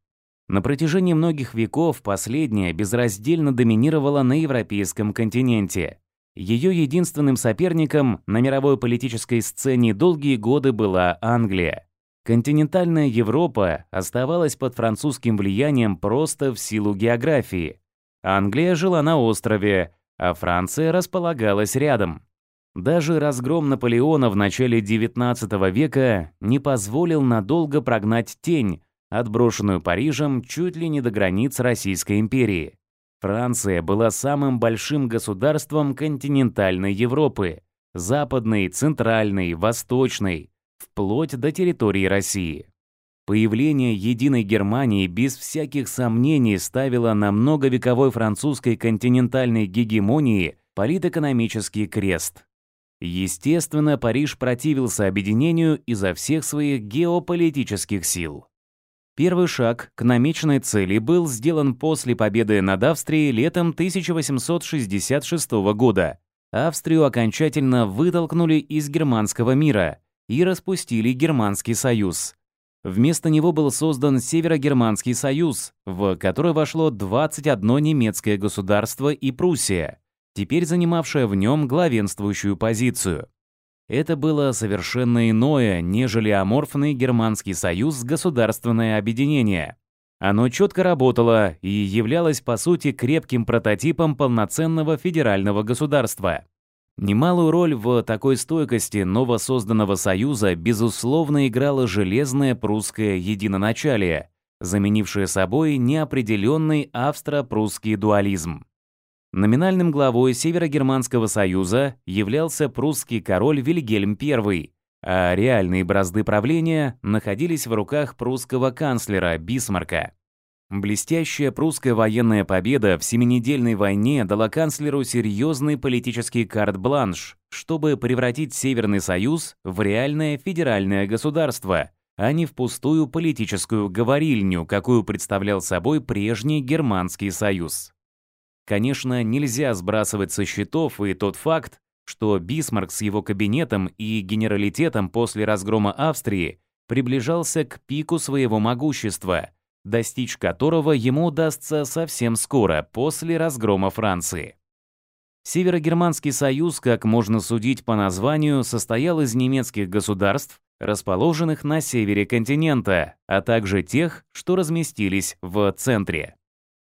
A: На протяжении многих веков последняя безраздельно доминировала на европейском континенте. Ее единственным соперником на мировой политической сцене долгие годы была Англия. Континентальная Европа оставалась под французским влиянием просто в силу географии. Англия жила на острове, а Франция располагалась рядом. Даже разгром Наполеона в начале XIX века не позволил надолго прогнать тень, отброшенную Парижем чуть ли не до границ Российской империи. Франция была самым большим государством континентальной Европы, западной, центральной, восточной, вплоть до территории России. Появление единой Германии без всяких сомнений ставило на многовековой французской континентальной гегемонии политэкономический крест. Естественно, Париж противился объединению изо всех своих геополитических сил. Первый шаг к намеченной цели был сделан после победы над Австрией летом 1866 года. Австрию окончательно вытолкнули из германского мира и распустили Германский союз. Вместо него был создан Северогерманский союз, в который вошло 21 немецкое государство и Пруссия, теперь занимавшая в нем главенствующую позицию. Это было совершенно иное, нежели аморфный Германский союз государственное объединение. Оно четко работало и являлось, по сути, крепким прототипом полноценного федерального государства. Немалую роль в такой стойкости новосозданного союза, безусловно, играло железное прусское единоначалие, заменившее собой неопределенный австро-прусский дуализм. Номинальным главой Северо-германского союза являлся прусский король Вильгельм I, а реальные бразды правления находились в руках прусского канцлера Бисмарка. Блестящая прусская военная победа в Семинедельной войне дала канцлеру серьезный политический карт-бланш, чтобы превратить Северный Союз в реальное федеральное государство, а не в пустую политическую говорильню, какую представлял собой прежний Германский Союз. Конечно, нельзя сбрасывать со счетов и тот факт, что Бисмарк с его кабинетом и генералитетом после разгрома Австрии приближался к пику своего могущества, достичь которого ему удастся совсем скоро после разгрома Франции. Северогерманский союз, как можно судить по названию, состоял из немецких государств, расположенных на севере континента, а также тех, что разместились в центре.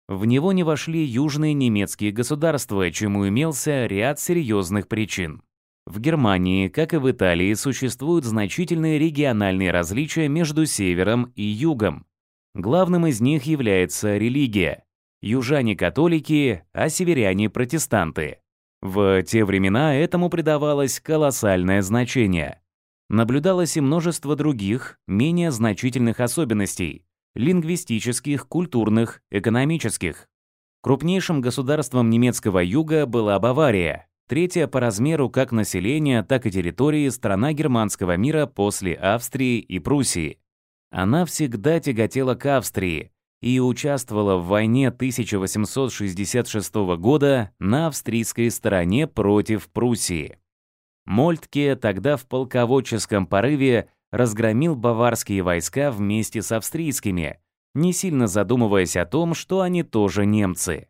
A: В него не вошли южные немецкие государства, чему имелся ряд серьезных причин. В Германии, как и в Италии, существуют значительные региональные различия между севером и югом. Главным из них является религия. Южане – католики, а северяне – протестанты. В те времена этому придавалось колоссальное значение. Наблюдалось и множество других, менее значительных особенностей, лингвистических, культурных, экономических. Крупнейшим государством немецкого юга была Бавария, третья по размеру как населения, так и территории страна германского мира после Австрии и Пруссии. Она всегда тяготела к Австрии и участвовала в войне 1866 года на австрийской стороне против Пруссии. Мольтке тогда в полководческом порыве разгромил баварские войска вместе с австрийскими, не сильно задумываясь о том, что они тоже немцы.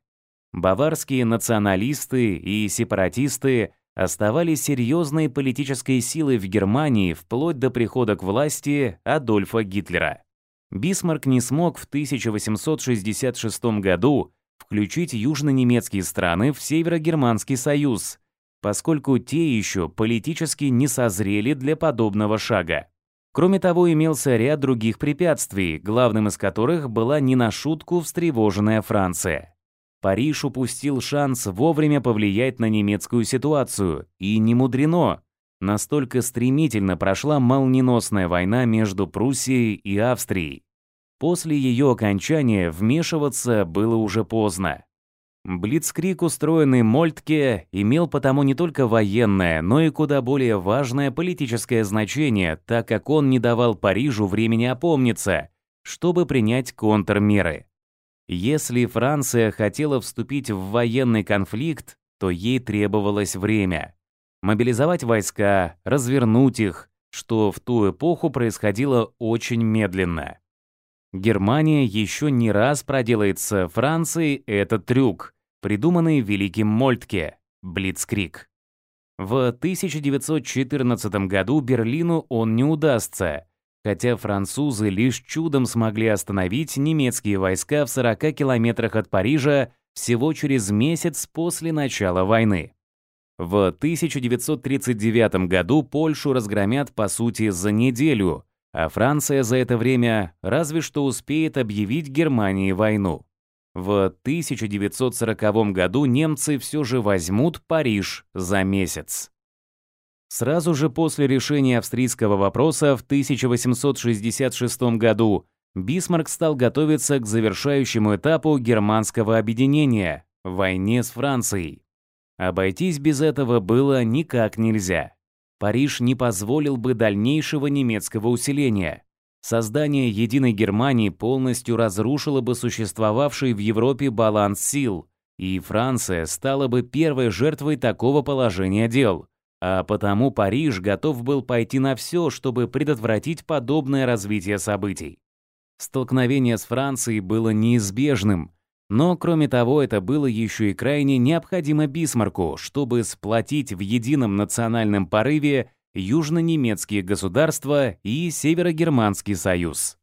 A: Баварские националисты и сепаратисты оставались серьезной политической силой в Германии вплоть до прихода к власти Адольфа Гитлера. Бисмарк не смог в 1866 году включить южно-немецкие страны в Северогерманский союз, поскольку те еще политически не созрели для подобного шага. Кроме того, имелся ряд других препятствий, главным из которых была не на шутку встревоженная Франция. Париж упустил шанс вовремя повлиять на немецкую ситуацию, и не мудрено. Настолько стремительно прошла молниеносная война между Пруссией и Австрией. После ее окончания вмешиваться было уже поздно. Блицкрик, устроенный Мольтке, имел потому не только военное, но и куда более важное политическое значение, так как он не давал Парижу времени опомниться, чтобы принять контрмеры. Если Франция хотела вступить в военный конфликт, то ей требовалось время. Мобилизовать войска, развернуть их, что в ту эпоху происходило очень медленно. Германия еще не раз проделает с Францией этот трюк – придуманный великим Мольтке «Блицкрик». В 1914 году Берлину он не удастся, хотя французы лишь чудом смогли остановить немецкие войска в 40 километрах от Парижа всего через месяц после начала войны. В 1939 году Польшу разгромят, по сути, за неделю, а Франция за это время разве что успеет объявить Германии войну. В 1940 году немцы все же возьмут Париж за месяц. Сразу же после решения австрийского вопроса в 1866 году Бисмарк стал готовиться к завершающему этапу германского объединения – войне с Францией. Обойтись без этого было никак нельзя. Париж не позволил бы дальнейшего немецкого усиления. Создание единой Германии полностью разрушило бы существовавший в Европе баланс сил, и Франция стала бы первой жертвой такого положения дел. А потому Париж готов был пойти на все, чтобы предотвратить подобное развитие событий. Столкновение с Францией было неизбежным, но, кроме того, это было еще и крайне необходимо Бисмарку, чтобы сплотить в едином национальном порыве южно-немецкие государства и Северо-германский союз.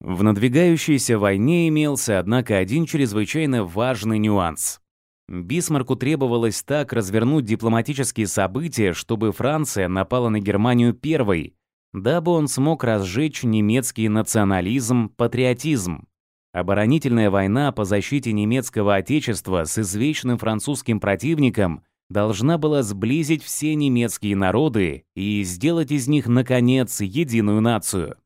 A: В надвигающейся войне имелся, однако, один чрезвычайно важный нюанс. Бисмарку требовалось так развернуть дипломатические события, чтобы Франция напала на Германию первой, дабы он смог разжечь немецкий национализм, патриотизм. Оборонительная война по защите немецкого отечества с извечным французским противником – должна была сблизить все немецкие народы и сделать из них, наконец, единую нацию.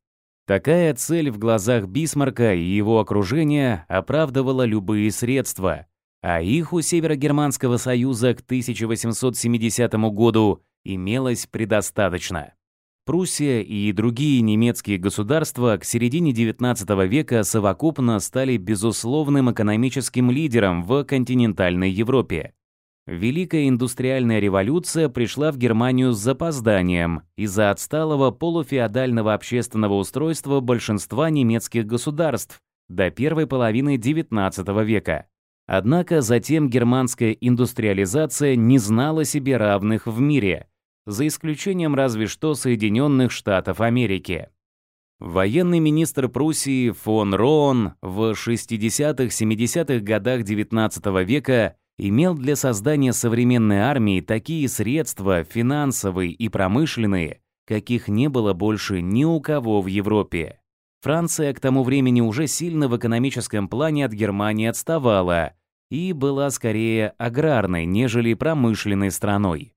A: Такая цель в глазах Бисмарка и его окружения оправдывала любые средства, а их у Северогерманского союза к 1870 году имелось предостаточно. Пруссия и другие немецкие государства к середине XIX века совокупно стали безусловным экономическим лидером в континентальной Европе. Великая индустриальная революция пришла в Германию с запозданием из-за отсталого полуфеодального общественного устройства большинства немецких государств до первой половины XIX века. Однако затем германская индустриализация не знала себе равных в мире, за исключением разве что Соединенных Штатов Америки. Военный министр Пруссии фон Роон в 60-70-х годах XIX века имел для создания современной армии такие средства, финансовые и промышленные, каких не было больше ни у кого в Европе. Франция к тому времени уже сильно в экономическом плане от Германии отставала и была скорее аграрной, нежели промышленной страной.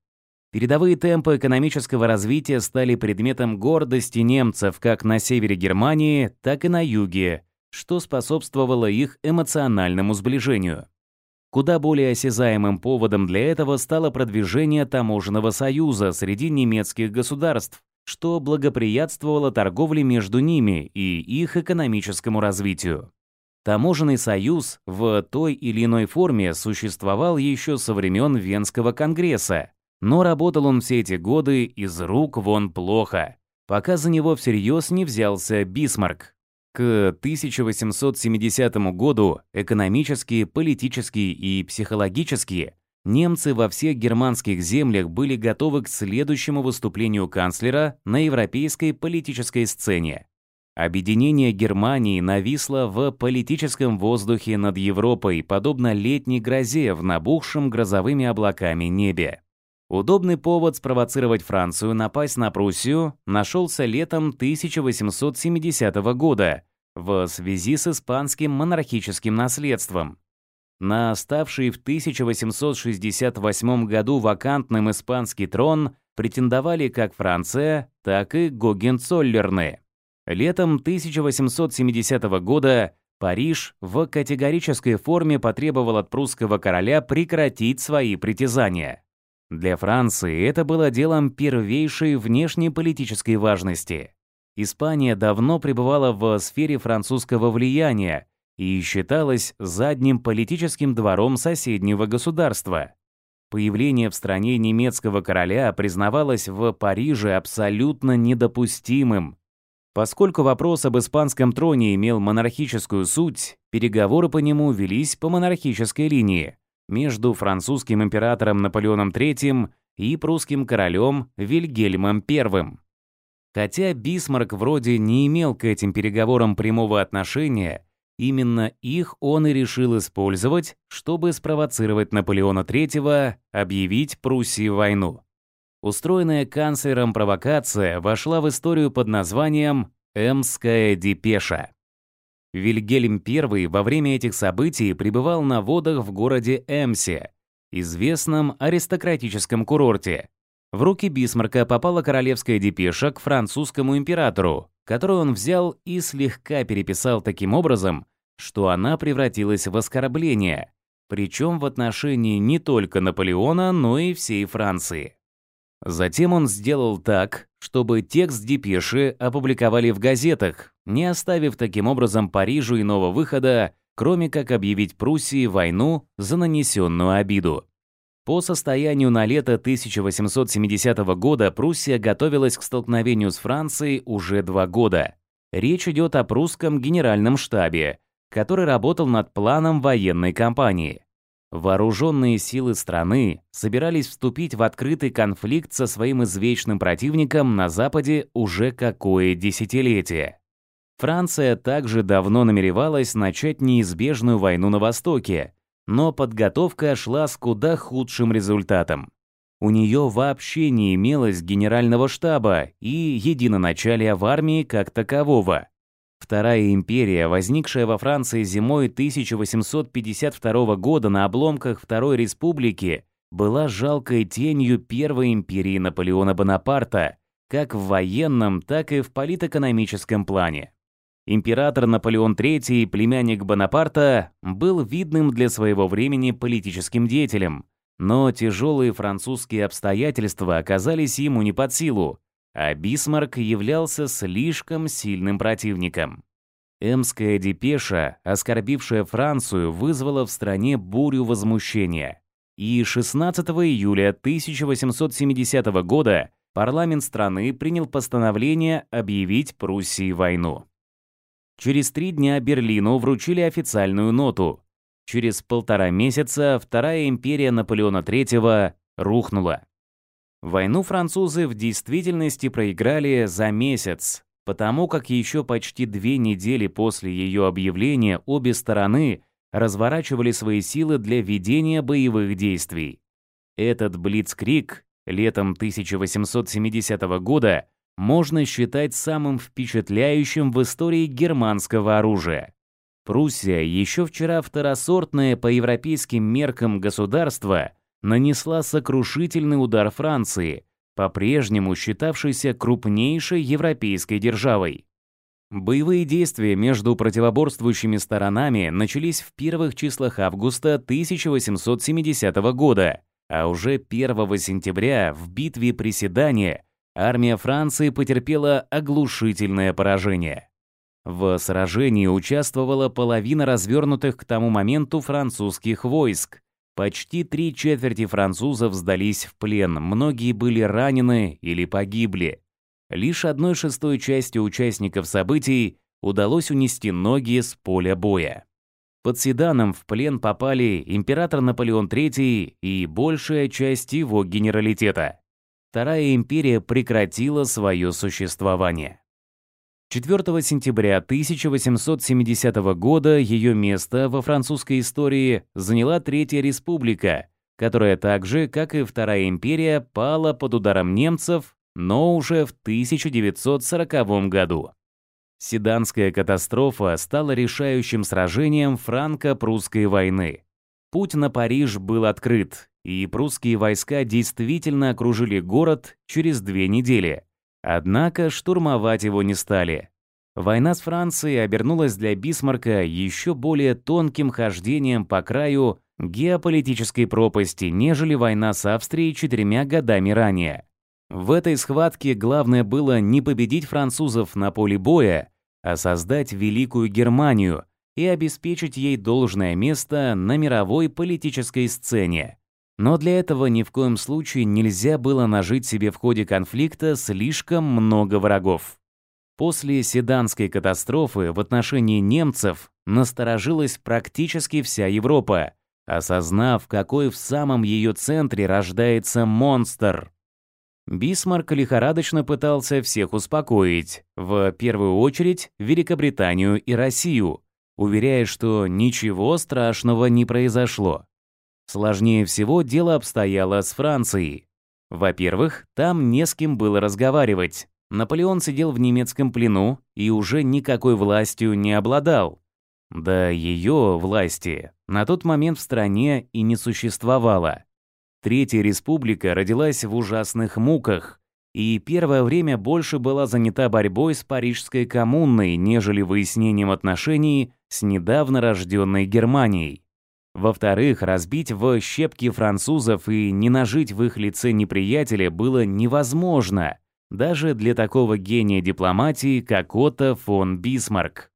A: Передовые темпы экономического развития стали предметом гордости немцев как на севере Германии, так и на юге, что способствовало их эмоциональному сближению. Куда более осязаемым поводом для этого стало продвижение таможенного союза среди немецких государств, что благоприятствовало торговле между ними и их экономическому развитию. Таможенный союз в той или иной форме существовал еще со времен Венского конгресса, но работал он все эти годы из рук вон плохо, пока за него всерьез не взялся Бисмарк. К 1870 году экономические, политические и психологические немцы во всех германских землях были готовы к следующему выступлению канцлера на европейской политической сцене. Объединение Германии нависло в политическом воздухе над Европой, подобно летней грозе в набухшем грозовыми облаками небе. Удобный повод спровоцировать Францию напасть на Пруссию нашелся летом 1870 года в связи с испанским монархическим наследством. На оставший в 1868 году вакантным испанский трон претендовали как Франция, так и Гогенцоллерны. Летом 1870 года Париж в категорической форме потребовал от прусского короля прекратить свои притязания. Для Франции это было делом первейшей внешнеполитической важности. Испания давно пребывала в сфере французского влияния и считалась задним политическим двором соседнего государства. Появление в стране немецкого короля признавалось в Париже абсолютно недопустимым. Поскольку вопрос об испанском троне имел монархическую суть, переговоры по нему велись по монархической линии между французским императором Наполеоном III и прусским королем Вильгельмом I. Хотя Бисмарк вроде не имел к этим переговорам прямого отношения, именно их он и решил использовать, чтобы спровоцировать Наполеона III объявить Пруссии войну. Устроенная канцлером провокация вошла в историю под названием «Эмская депеша». Вильгельм I во время этих событий пребывал на водах в городе Эмсе, известном аристократическом курорте. В руки Бисмарка попала королевская депеша к французскому императору, которую он взял и слегка переписал таким образом, что она превратилась в оскорбление, причем в отношении не только Наполеона, но и всей Франции. Затем он сделал так, чтобы текст депеши опубликовали в газетах, не оставив таким образом Парижу иного выхода, кроме как объявить Пруссии войну за нанесенную обиду. По состоянию на лето 1870 года Пруссия готовилась к столкновению с Францией уже два года. Речь идет о прусском генеральном штабе, который работал над планом военной кампании. Вооруженные силы страны собирались вступить в открытый конфликт со своим извечным противником на Западе уже какое десятилетие. Франция также давно намеревалась начать неизбежную войну на Востоке, но подготовка шла с куда худшим результатом. У нее вообще не имелось генерального штаба и единоначалия в армии как такового. Вторая империя, возникшая во Франции зимой 1852 года на обломках Второй Республики, была жалкой тенью Первой империи Наполеона Бонапарта, как в военном, так и в политэкономическом плане. Император Наполеон III, племянник Бонапарта, был видным для своего времени политическим деятелем, но тяжелые французские обстоятельства оказались ему не под силу, а Бисмарк являлся слишком сильным противником. Эмская депеша, оскорбившая Францию, вызвала в стране бурю возмущения. И 16 июля 1870 года парламент страны принял постановление объявить Пруссии войну. Через три дня Берлину вручили официальную ноту. Через полтора месяца Вторая империя Наполеона III рухнула. Войну французы в действительности проиграли за месяц, потому как еще почти две недели после ее объявления обе стороны разворачивали свои силы для ведения боевых действий. Этот блицкрик летом 1870 года можно считать самым впечатляющим в истории германского оружия. Пруссия, еще вчера второсортное по европейским меркам государство – нанесла сокрушительный удар Франции, по-прежнему считавшейся крупнейшей европейской державой. Боевые действия между противоборствующими сторонами начались в первых числах августа 1870 года, а уже 1 сентября в битве при Седане армия Франции потерпела оглушительное поражение. В сражении участвовала половина развернутых к тому моменту французских войск, Почти три четверти французов сдались в плен, многие были ранены или погибли. Лишь одной шестой части участников событий удалось унести ноги с поля боя. Под Седаном в плен попали император Наполеон III и большая часть его генералитета. Вторая империя прекратила свое существование. 4 сентября 1870 года ее место во французской истории заняла Третья Республика, которая также, как и Вторая империя, пала под ударом немцев, но уже в 1940 году. Седанская катастрофа стала решающим сражением франко-прусской войны. Путь на Париж был открыт, и прусские войска действительно окружили город через две недели – Однако штурмовать его не стали. Война с Францией обернулась для Бисмарка еще более тонким хождением по краю геополитической пропасти, нежели война с Австрией четырьмя годами ранее. В этой схватке главное было не победить французов на поле боя, а создать Великую Германию и обеспечить ей должное место на мировой политической сцене. Но для этого ни в коем случае нельзя было нажить себе в ходе конфликта слишком много врагов. После седанской катастрофы в отношении немцев насторожилась практически вся Европа, осознав, какой в самом ее центре рождается монстр. Бисмарк лихорадочно пытался всех успокоить, в первую очередь Великобританию и Россию, уверяя, что ничего страшного не произошло. Сложнее всего дело обстояло с Францией. Во-первых, там не с кем было разговаривать. Наполеон сидел в немецком плену и уже никакой властью не обладал. Да ее власти на тот момент в стране и не существовало. Третья республика родилась в ужасных муках, и первое время больше была занята борьбой с Парижской коммуной, нежели выяснением отношений с недавно рожденной Германией. Во-вторых, разбить в щепки французов и не нажить в их лице неприятеля было невозможно, даже для такого гения дипломатии, как Отто фон Бисмарк.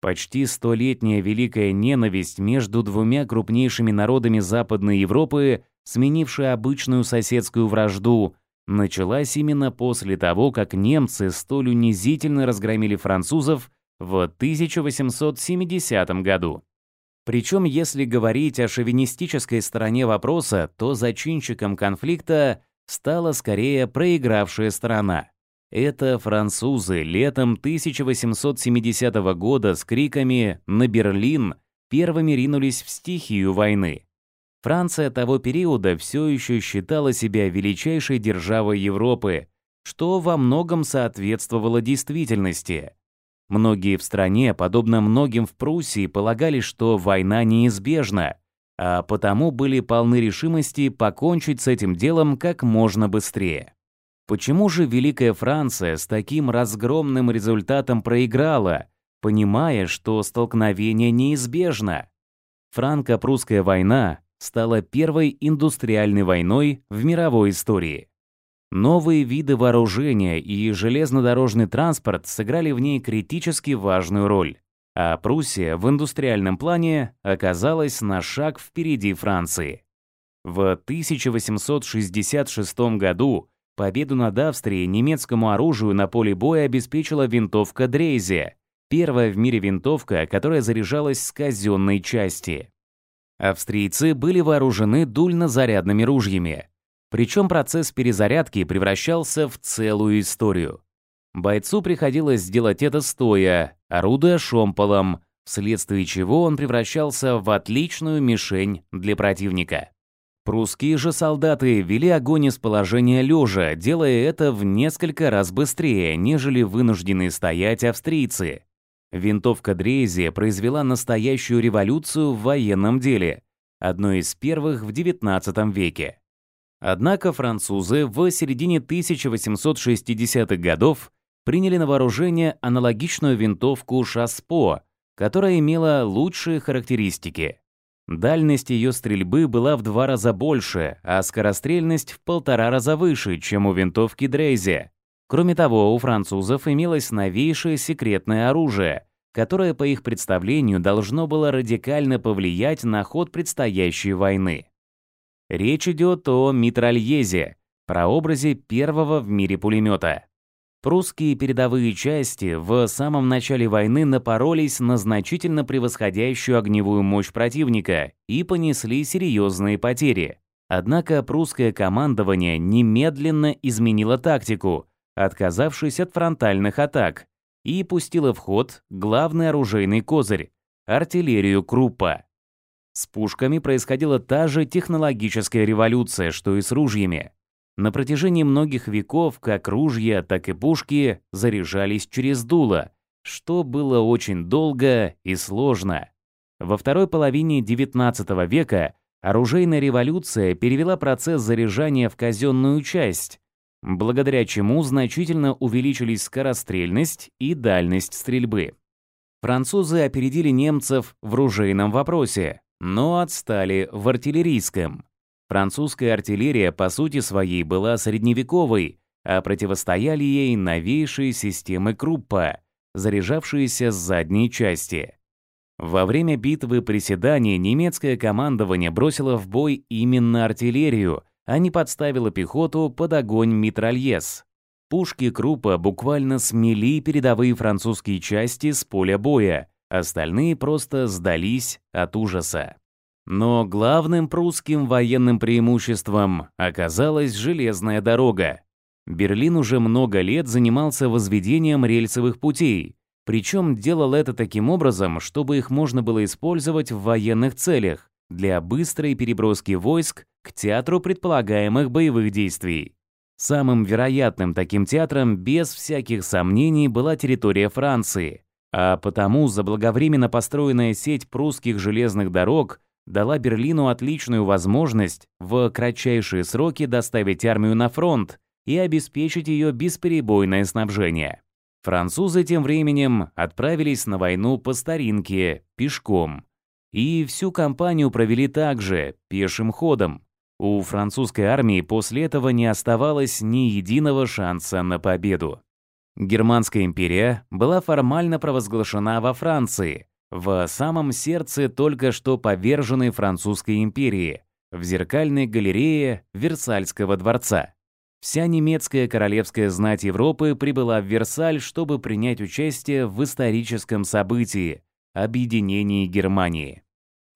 A: Почти столетняя великая ненависть между двумя крупнейшими народами Западной Европы, сменившая обычную соседскую вражду, началась именно после того, как немцы столь унизительно разгромили французов в 1870 году. Причем, если говорить о шовинистической стороне вопроса, то зачинщиком конфликта стала скорее проигравшая сторона. Это французы летом 1870 года с криками «На Берлин!» первыми ринулись в стихию войны. Франция того периода все еще считала себя величайшей державой Европы, что во многом соответствовало действительности. Многие в стране, подобно многим в Пруссии, полагали, что война неизбежна, а потому были полны решимости покончить с этим делом как можно быстрее. Почему же Великая Франция с таким разгромным результатом проиграла, понимая, что столкновение неизбежно? Франко-прусская война стала первой индустриальной войной в мировой истории. Новые виды вооружения и железнодорожный транспорт сыграли в ней критически важную роль, а Пруссия в индустриальном плане оказалась на шаг впереди Франции. В 1866 году победу над Австрией немецкому оружию на поле боя обеспечила винтовка Дрейзе, первая в мире винтовка, которая заряжалась с казенной части. Австрийцы были вооружены дульнозарядными ружьями, причем процесс перезарядки превращался в целую историю. Бойцу приходилось делать это стоя, орудуя шомполом, вследствие чего он превращался в отличную мишень для противника. Прусские же солдаты вели огонь из положения лежа, делая это в несколько раз быстрее, нежели вынуждены стоять австрийцы. Винтовка Дрейзи произвела настоящую революцию в военном деле, одной из первых в XIX веке. Однако французы в середине 1860-х годов приняли на вооружение аналогичную винтовку «Шаспо», которая имела лучшие характеристики. Дальность ее стрельбы была в два раза больше, а скорострельность в полтора раза выше, чем у винтовки Дрейзе. Кроме того, у французов имелось новейшее секретное оружие, которое, по их представлению, должно было радикально повлиять на ход предстоящей войны. Речь идет о «Митральезе», прообразе первого в мире пулемета. Прусские передовые части в самом начале войны напоролись на значительно превосходящую огневую мощь противника и понесли серьезные потери. Однако прусское командование немедленно изменило тактику, отказавшись от фронтальных атак, и пустило в ход главный оружейный козырь – артиллерию Круппа. С пушками происходила та же технологическая революция, что и с ружьями. На протяжении многих веков как ружья, так и пушки заряжались через дуло, что было очень долго и сложно. Во второй половине XIX века оружейная революция перевела процесс заряжания в казенную часть, благодаря чему значительно увеличились скорострельность и дальность стрельбы. Французы опередили немцев в ружейном вопросе, но отстали в артиллерийском. Французская артиллерия по сути своей была средневековой, а противостояли ей новейшие системы Круппа, заряжавшиеся с задней части. Во время битвы приседаний немецкое командование бросило в бой именно артиллерию, а не подставило пехоту под огонь митральез. Пушки Круппа буквально смели передовые французские части с поля боя, Остальные просто сдались от ужаса. Но главным прусским военным преимуществом оказалась железная дорога. Берлин уже много лет занимался возведением рельсовых путей, причем делал это таким образом, чтобы их можно было использовать в военных целях для быстрой переброски войск к театру предполагаемых боевых действий. Самым вероятным таким театром без всяких сомнений была территория Франции – а потому заблаговременно построенная сеть прусских железных дорог дала Берлину отличную возможность в кратчайшие сроки доставить армию на фронт и обеспечить ее бесперебойное снабжение. Французы тем временем отправились на войну по старинке, пешком. И всю кампанию провели также, пешим ходом. У французской армии после этого не оставалось ни единого шанса на победу. Германская империя была формально провозглашена во Франции, в самом сердце только что поверженной Французской империи, в зеркальной галерее Версальского дворца. Вся немецкая королевская знать Европы прибыла в Версаль, чтобы принять участие в историческом событии – объединении Германии.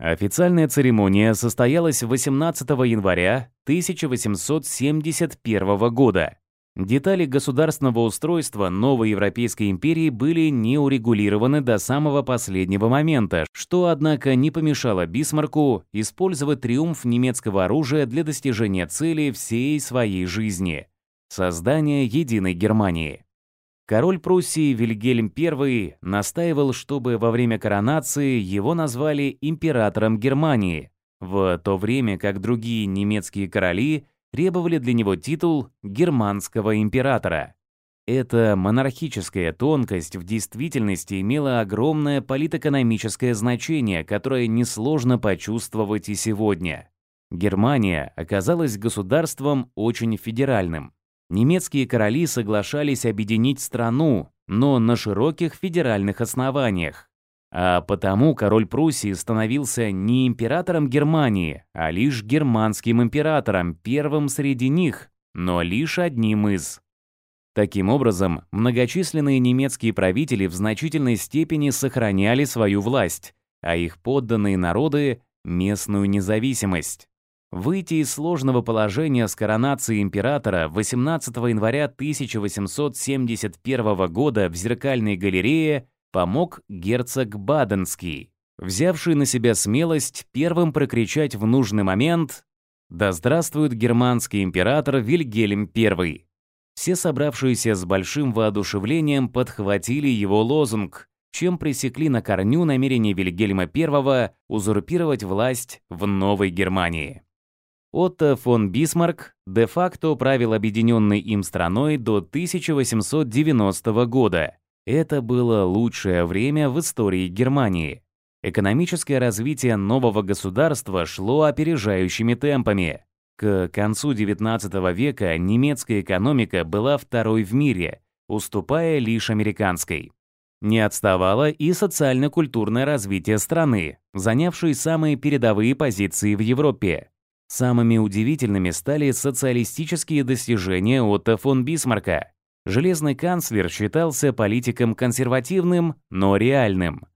A: Официальная церемония состоялась 18 января 1871 года – Детали государственного устройства новой Европейской империи были не урегулированы до самого последнего момента, что, однако, не помешало Бисмарку использовать триумф немецкого оружия для достижения цели всей своей жизни – создания единой Германии. Король Пруссии Вильгельм I настаивал, чтобы во время коронации его назвали императором Германии, в то время как другие немецкие короли – требовали для него титул германского императора. Эта монархическая тонкость в действительности имела огромное политэкономическое значение, которое несложно почувствовать и сегодня. Германия оказалась государством очень федеральным. Немецкие короли соглашались объединить страну, но на широких федеральных основаниях а потому король Пруссии становился не императором Германии, а лишь германским императором, первым среди них, но лишь одним из. Таким образом, многочисленные немецкие правители в значительной степени сохраняли свою власть, а их подданные народы – местную независимость. Выйти из сложного положения с коронацией императора 18 января 1871 года в зеркальной галерее помог герцог Баденский, взявший на себя смелость первым прокричать в нужный момент «Да здравствует германский император Вильгельм I!». Все собравшиеся с большим воодушевлением подхватили его лозунг, чем пресекли на корню намерение Вильгельма I узурпировать власть в Новой Германии. Отто фон Бисмарк де-факто правил объединенной им страной до 1890 года, это было лучшее время в истории Германии. Экономическое развитие нового государства шло опережающими темпами. К концу XIX века немецкая экономика была второй в мире, уступая лишь американской. Не отставало и социально-культурное развитие страны, занявшей самые передовые позиции в Европе. Самыми удивительными стали социалистические достижения Отто фон Бисмарка – Железный канцлер считался политиком консервативным, но реальным.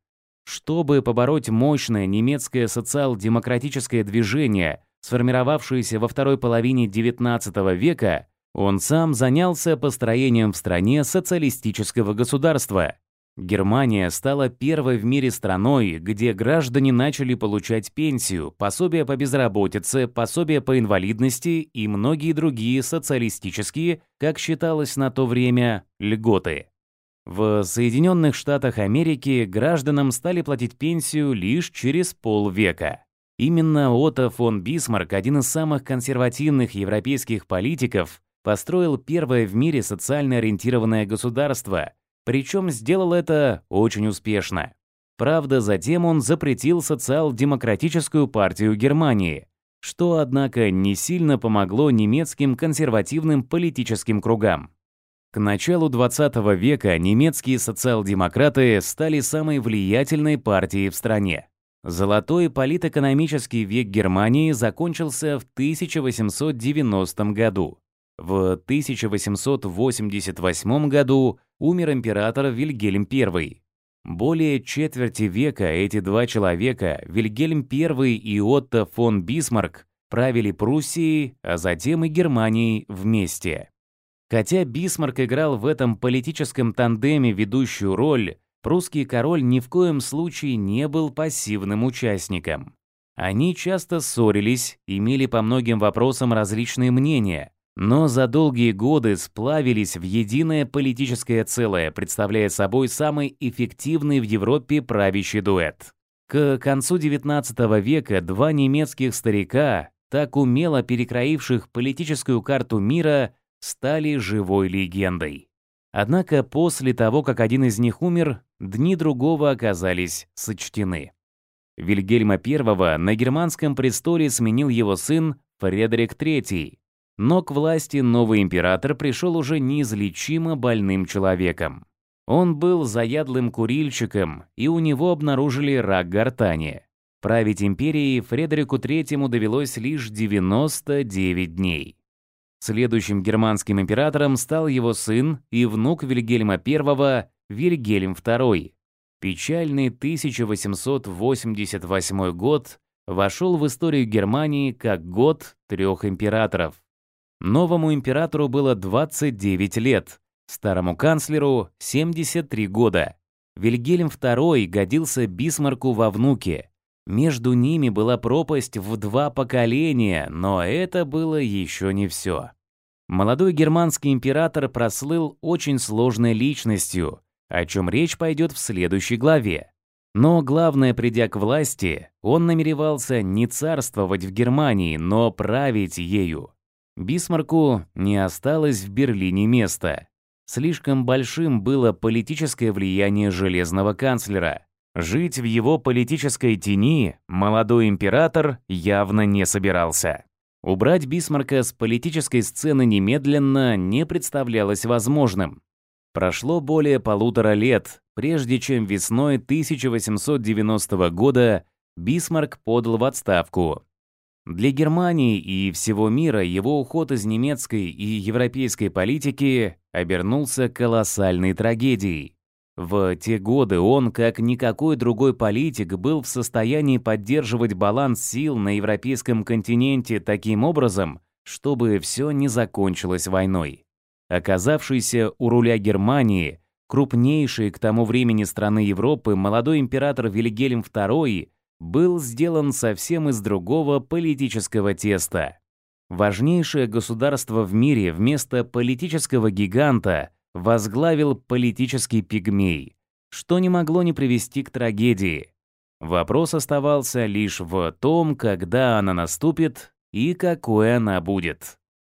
A: Чтобы побороть мощное немецкое социал-демократическое движение, сформировавшееся во второй половине XIX века, он сам занялся построением в стране социалистического государства, Германия стала первой в мире страной, где граждане начали получать пенсию, пособия по безработице, пособия по инвалидности и многие другие социалистические, как считалось на то время, льготы. В Соединенных Штатах Америки гражданам стали платить пенсию лишь через полвека. Именно Отто фон Бисмарк, один из самых консервативных европейских политиков, построил первое в мире социально ориентированное государство – причем сделал это очень успешно. Правда, затем он запретил социал-демократическую партию Германии, что, однако, не сильно помогло немецким консервативным политическим кругам. К началу 20 века немецкие социал-демократы стали самой влиятельной партией в стране. Золотой политэкономический век Германии закончился в 1890 году. В 1888 году умер император Вильгельм I. Более четверти века эти два человека, Вильгельм I и Отто фон Бисмарк, правили Пруссией, а затем и Германией вместе. Хотя Бисмарк играл в этом политическом тандеме ведущую роль, прусский король ни в коем случае не был пассивным участником. Они часто ссорились, имели по многим вопросам различные мнения, но за долгие годы сплавились в единое политическое целое, представляя собой самый эффективный в Европе правящий дуэт. К концу XIX века два немецких старика, так умело перекроивших политическую карту мира, стали живой легендой. Однако после того, как один из них умер, дни другого оказались сочтены. Вильгельма I на германском престоле сменил его сын Фредерик III, но к власти новый император пришел уже неизлечимо больным человеком. Он был заядлым курильщиком, и у него обнаружили рак гортани. Править империей Фредерику III довелось лишь 99 дней. Следующим германским императором стал его сын и внук Вильгельма I Вильгельм II. Печальный 1888 год вошел в историю Германии как год трех императоров. Новому императору было 29 лет, старому канцлеру 73 года. Вильгельм II годился Бисмарку во внуке. Между ними была пропасть в два поколения, но это было еще не все. Молодой германский император прослыл очень сложной личностью, о чем речь пойдет в следующей главе. Но главное, придя к власти, он намеревался не царствовать в Германии, но править ею. Бисмарку не осталось в Берлине места. Слишком большим было политическое влияние железного канцлера. Жить в его политической тени молодой император явно не собирался. Убрать Бисмарка с политической сцены немедленно не представлялось возможным. Прошло более полутора лет, прежде чем весной 1890 года Бисмарк подал в отставку для Германии и всего мира его уход из немецкой и европейской политики обернулся колоссальной трагедией. В те годы он, как никакой другой политик, был в состоянии поддерживать баланс сил на европейском континенте таким образом, чтобы все не закончилось войной. Оказавшийся у руля Германии, крупнейшей к тому времени страны Европы, молодой император Вильгельм II – был сделан совсем из другого политического теста. Важнейшее государство в мире вместо политического гиганта возглавил политический пигмей, что не могло не привести к трагедии. Вопрос оставался лишь в том, когда она наступит и какой она будет.